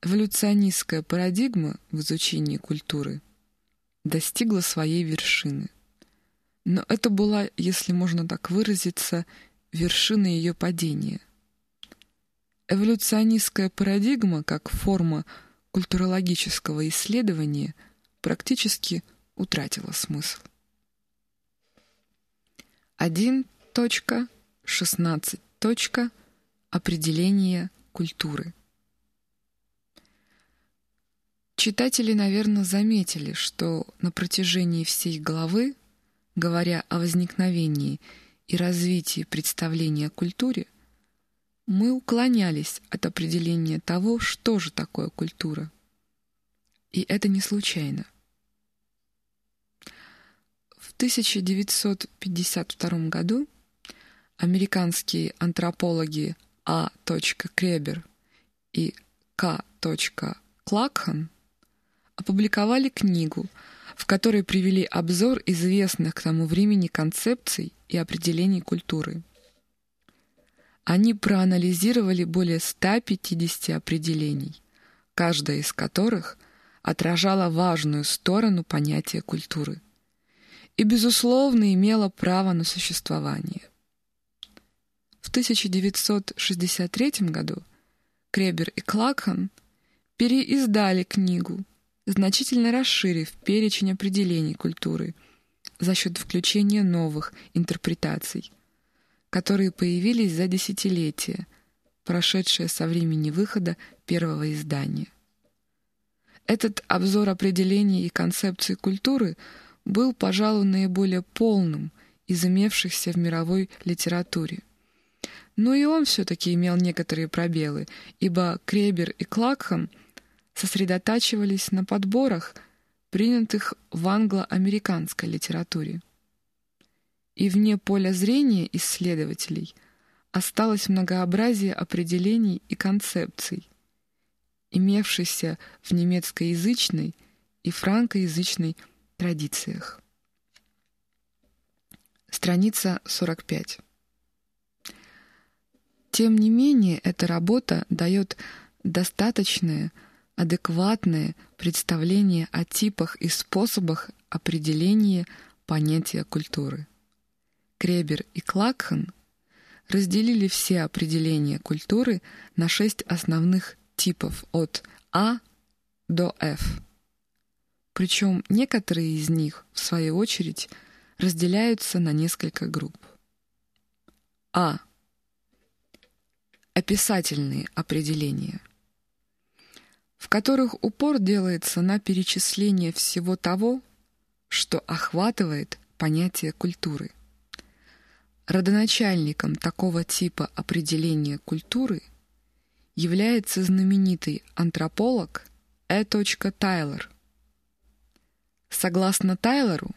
эволюционистская парадигма в изучении культуры достигла своей вершины. Но это была, если можно так выразиться, вершина ее падения. Эволюционистская парадигма, как форма культурологического исследования, практически утратила смысл. 1. 16. Точка. Определение культуры. Читатели, наверное, заметили, что на протяжении всей главы, говоря о возникновении и развитии представления о культуре, мы уклонялись от определения того, что же такое культура. И это не случайно. В 1952 году американские антропологи А. Кребер и К. Клакхан опубликовали книгу, в которой привели обзор известных к тому времени концепций и определений культуры. Они проанализировали более 150 определений, каждая из которых отражала важную сторону понятия культуры и, безусловно, имела право на существование. В 1963 году Кребер и Клакхан переиздали книгу, значительно расширив перечень определений культуры за счет включения новых интерпретаций, которые появились за десятилетия, прошедшее со времени выхода первого издания. Этот обзор определений и концепций культуры был, пожалуй, наиболее полным из имевшихся в мировой литературе. Но и он все-таки имел некоторые пробелы, ибо Кребер и Клакхан сосредотачивались на подборах, принятых в англо-американской литературе. И вне поля зрения исследователей осталось многообразие определений и концепций, имевшихся в немецкоязычной и франкоязычной традициях. Страница 45. Тем не менее, эта работа дает достаточное, адекватное представление о типах и способах определения понятия культуры. Кребер и Клакхан разделили все определения культуры на шесть основных типов от А до F. Причем некоторые из них, в свою очередь, разделяются на несколько групп. А. Описательные определения, в которых упор делается на перечисление всего того, что охватывает понятие культуры. Родоначальником такого типа определения культуры является знаменитый антрополог Э. Тайлор. Согласно Тайлору,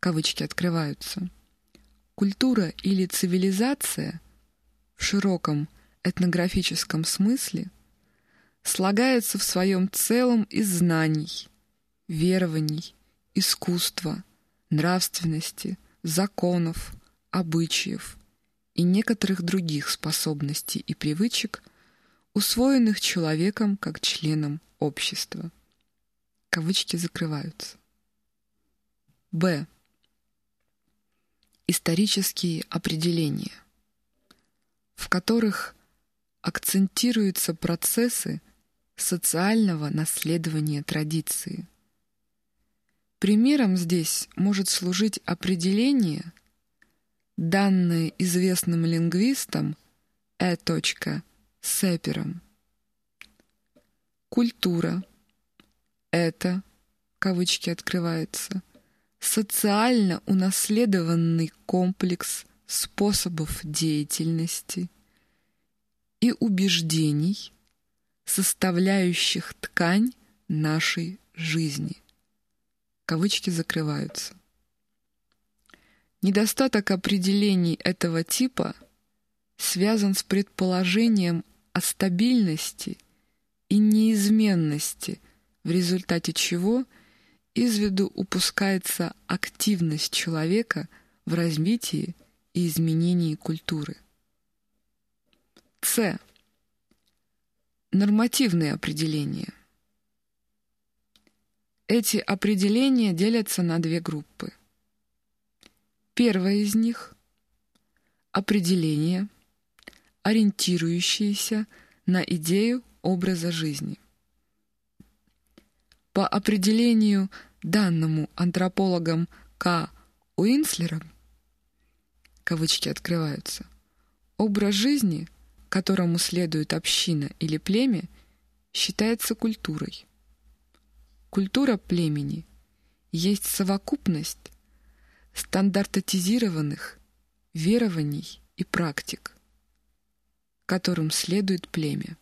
кавычки открываются, культура или цивилизация в широком этнографическом смысле слагается в своем целом из знаний, верований, искусства, нравственности, законов, обычаев и некоторых других способностей и привычек, усвоенных человеком как членом общества. Кавычки закрываются. Б. Исторические определения, в которых акцентируются процессы социального наследования традиции. Примером здесь может служить определение – данные известным лингвистам Э. Сепером. Культура — это, кавычки открываются, социально унаследованный комплекс способов деятельности и убеждений, составляющих ткань нашей жизни. Кавычки закрываются. Недостаток определений этого типа связан с предположением о стабильности и неизменности, в результате чего из виду упускается активность человека в развитии и изменении культуры. С. Нормативные определения. Эти определения делятся на две группы. Первое из них — определение, ориентирующееся на идею образа жизни. По определению данному антропологом К. Уинслером, кавычки открываются, образ жизни, которому следует община или племя, считается культурой. Культура племени есть совокупность стандартизированных верований и практик, которым следует племя.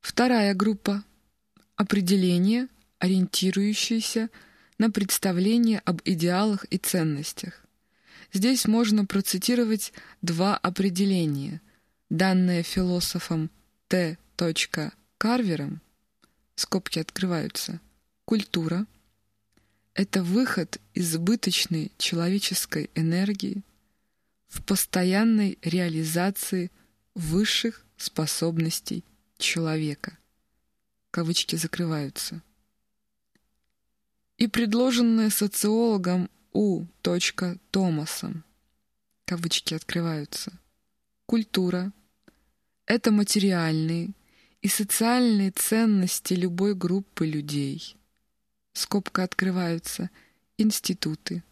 Вторая группа — определение, ориентирующееся на представление об идеалах и ценностях. Здесь можно процитировать два определения, данные философом Т. Карвером, скобки открываются, культура — это выход избыточной человеческой энергии в постоянной реализации высших способностей человека. Кавычки закрываются. И предложенное социологом У. Томасом, кавычки открываются, культура — это материальные и социальные ценности любой группы людей — скобка открываются, институты,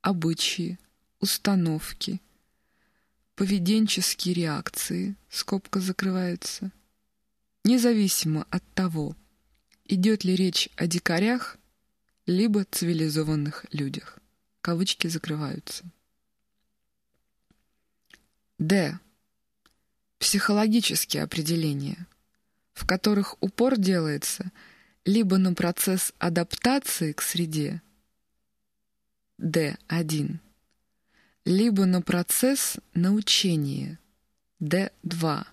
обычаи, установки, поведенческие реакции, скобка закрывается. Независимо от того, идет ли речь о дикарях, либо цивилизованных людях. Кавычки закрываются. Д. Психологические определения, в которых упор делается – либо на процесс адаптации к среде D1, либо на процесс научения D2,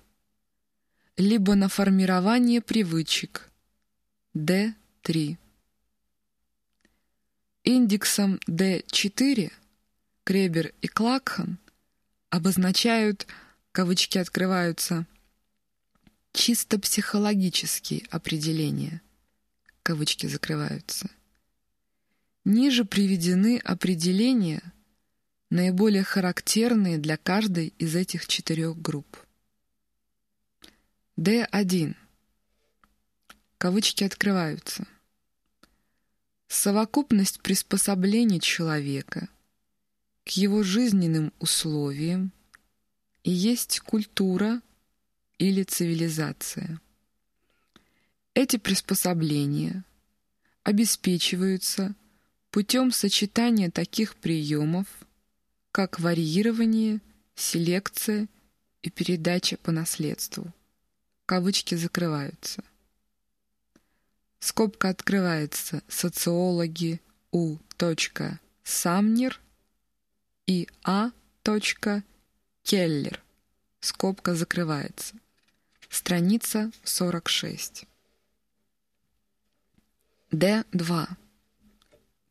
либо на формирование привычек D3. Индексом D4 Кребер и Клакхан обозначают, кавычки открываются, чисто психологические определения – кавычки закрываются. Ниже приведены определения, наиболее характерные для каждой из этих четырех групп. D1. Кавычки открываются. Совокупность приспособлений человека к его жизненным условиям и есть культура или цивилизация. Эти приспособления обеспечиваются путем сочетания таких приемов, как варьирование, селекция и передача по наследству. Кавычки закрываются. Скобка открывается социологи У. Самнер и А. Келлер. Скобка закрывается. Страница 46. Д2.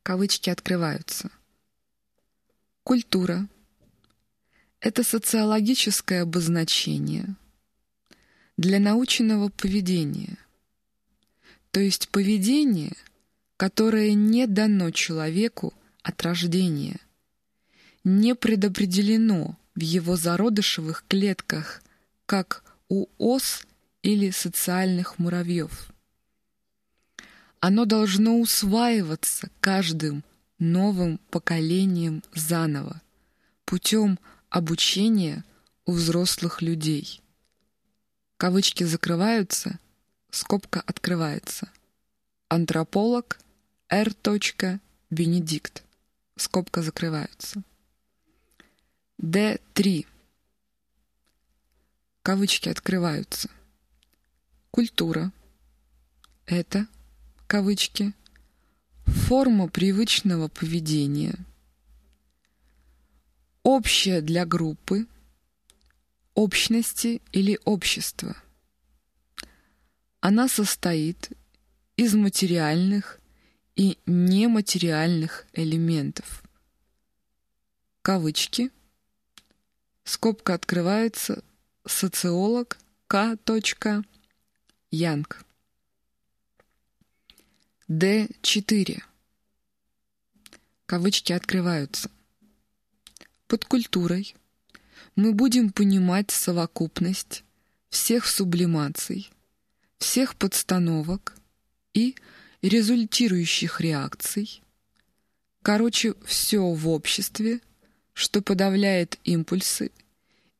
Кавычки открываются. Культура — это социологическое обозначение для научного поведения, то есть поведение, которое не дано человеку от рождения, не предопределено в его зародышевых клетках, как у ос или социальных муравьев. Оно должно усваиваться каждым новым поколением заново, путем обучения у взрослых людей. Кавычки закрываются, скобка открывается. Антрополог Р. Бенедикт. Скобка закрывается. Д3. Кавычки открываются. Культура. Это кавычки, форма привычного поведения, общая для группы, общности или общества. Она состоит из материальных и нематериальных элементов. Кавычки. Скобка открывается. Социолог К. Янг. Д4. Кавычки открываются. Под культурой мы будем понимать совокупность всех сублимаций, всех подстановок и результирующих реакций, короче, все в обществе, что подавляет импульсы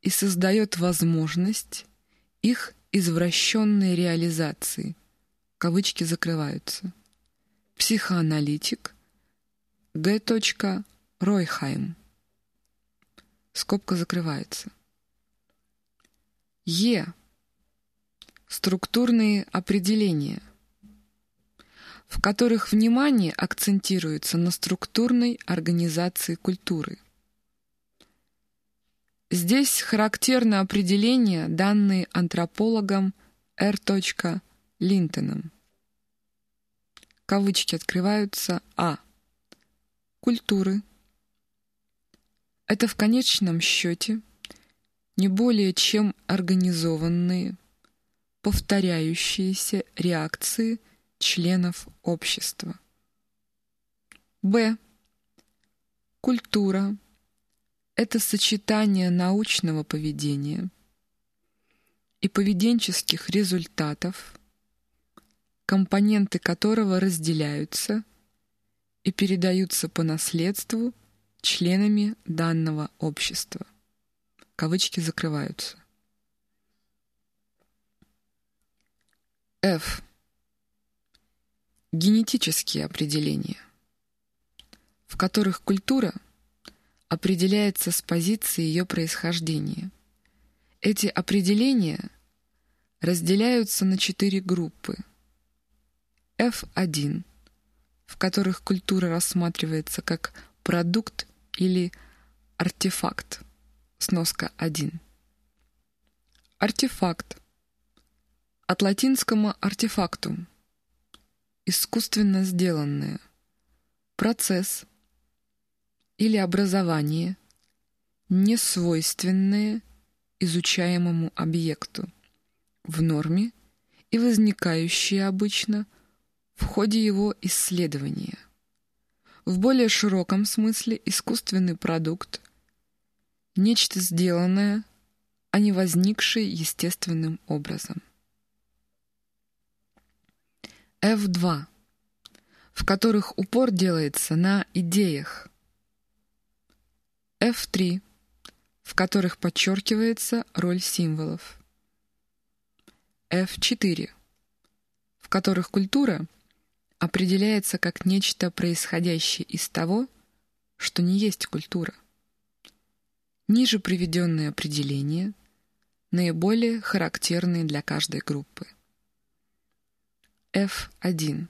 и создает возможность их извращенной реализации. Кавычки закрываются психоаналитик Г. Ройхайм. Скобка закрывается. Е. Структурные определения, в которых внимание акцентируется на структурной организации культуры. Здесь характерно определение, данные антропологом Р. Линтоном кавычки открываются, а. Культуры. Это в конечном счете не более чем организованные, повторяющиеся реакции членов общества. Б. Культура – это сочетание научного поведения и поведенческих результатов компоненты которого разделяются и передаются по наследству членами данного общества. Кавычки закрываются. F. Генетические определения, в которых культура определяется с позиции ее происхождения. Эти определения разделяются на четыре группы – F1, в которых культура рассматривается как продукт или артефакт. Сноска 1. Артефакт. От латинского артефактум. Искусственно сделанное. Процесс или образование, несвойственное изучаемому объекту, в норме и возникающее обычно – в ходе его исследования. В более широком смысле искусственный продукт – нечто сделанное, а не возникшее естественным образом. F2, в которых упор делается на идеях. F3, в которых подчеркивается роль символов. F4, в которых культура определяется как нечто происходящее из того, что не есть культура. Ниже приведенные определения наиболее характерные для каждой группы. F1.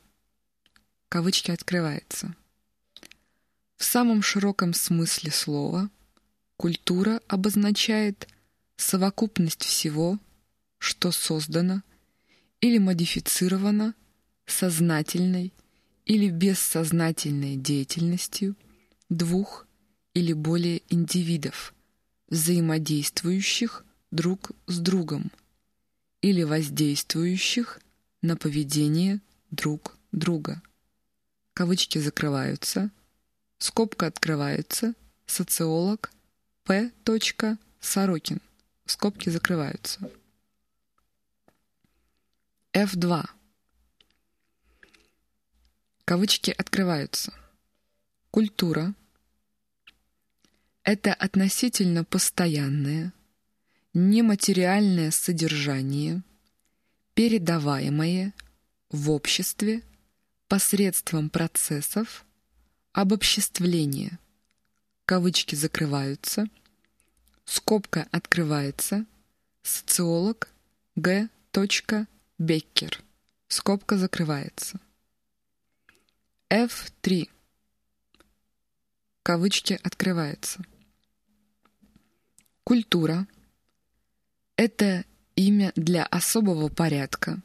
Кавычки открывается. В самом широком смысле слова культура обозначает совокупность всего, что создано или модифицировано сознательной или бессознательной деятельностью двух или более индивидов, взаимодействующих друг с другом или воздействующих на поведение друг друга. Кавычки закрываются, скобка открывается, социолог П. Сорокин, скобки закрываются. F2. Кавычки открываются. Культура — это относительно постоянное, нематериальное содержание, передаваемое в обществе посредством процессов обобществления. Кавычки закрываются, скобка открывается, социолог Г. Беккер, скобка закрывается. F3. Кавычки открываются. Культура — это имя для особого порядка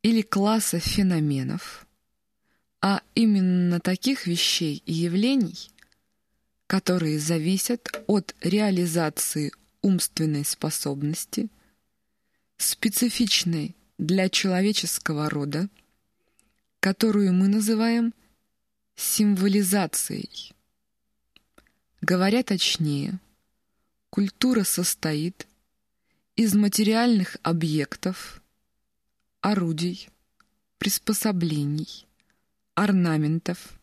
или класса феноменов, а именно таких вещей и явлений, которые зависят от реализации умственной способности, специфичной для человеческого рода, которую мы называем символизацией. Говоря точнее, культура состоит из материальных объектов, орудий, приспособлений, орнаментов,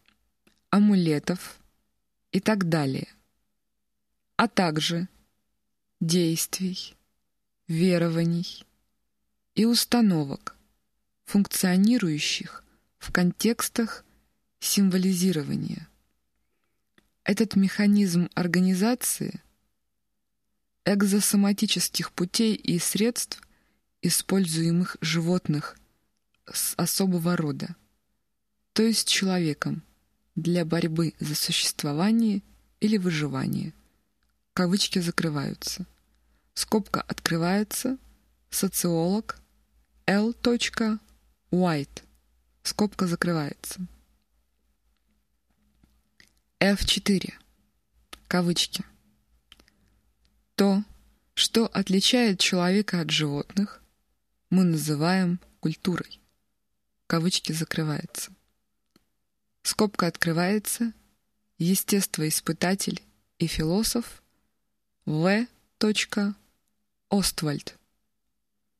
амулетов и так далее, а также действий, верований и установок, функционирующих в контекстах символизирования. Этот механизм организации – экзосоматических путей и средств, используемых животных с особого рода, то есть человеком, для борьбы за существование или выживание. Кавычки закрываются. Скобка открывается. Социолог L. White. Скобка закрывается. F4. Кавычки. То, что отличает человека от животных, мы называем культурой. Кавычки закрываются. Скобка открывается. Естествоиспытатель и философ В. Оствальд.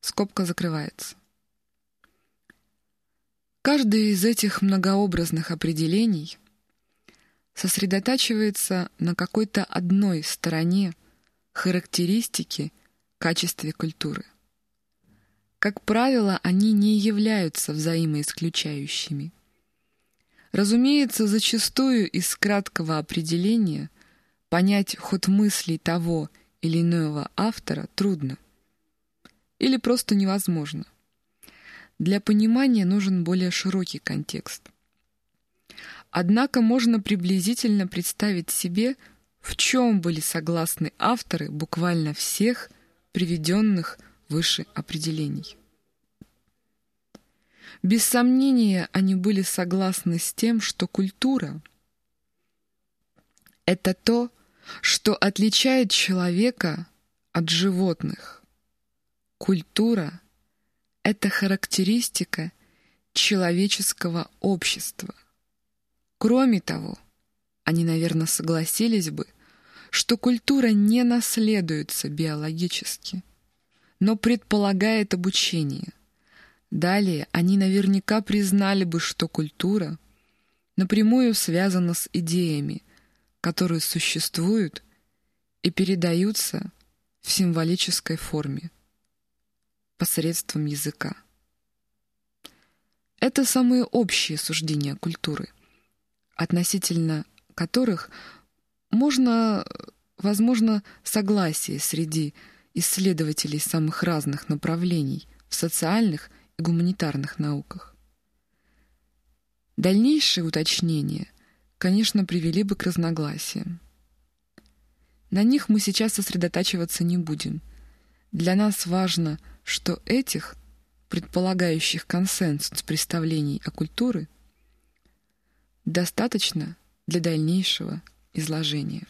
Скобка закрывается. Каждое из этих многообразных определений сосредотачивается на какой-то одной стороне характеристики, качестве культуры. Как правило, они не являются взаимоисключающими. Разумеется, зачастую из краткого определения понять ход мыслей того или иного автора трудно или просто невозможно. Для понимания нужен более широкий контекст. Однако можно приблизительно представить себе в чем были согласны авторы буквально всех приведенных выше определений. Без сомнения, они были согласны с тем, что культура — это то, что отличает человека от животных. Культура — это характеристика человеческого общества. Кроме того, они, наверное, согласились бы, что культура не наследуется биологически, но предполагает обучение. Далее они наверняка признали бы, что культура напрямую связана с идеями, которые существуют и передаются в символической форме посредством языка. Это самые общие суждения культуры, относительно которых можно, возможно, согласие среди исследователей самых разных направлений в социальных и гуманитарных науках. Дальнейшие уточнения, конечно, привели бы к разногласиям. На них мы сейчас сосредотачиваться не будем. Для нас важно, что этих, предполагающих консенсус представлений о культуре, достаточно для дальнейшего изложения.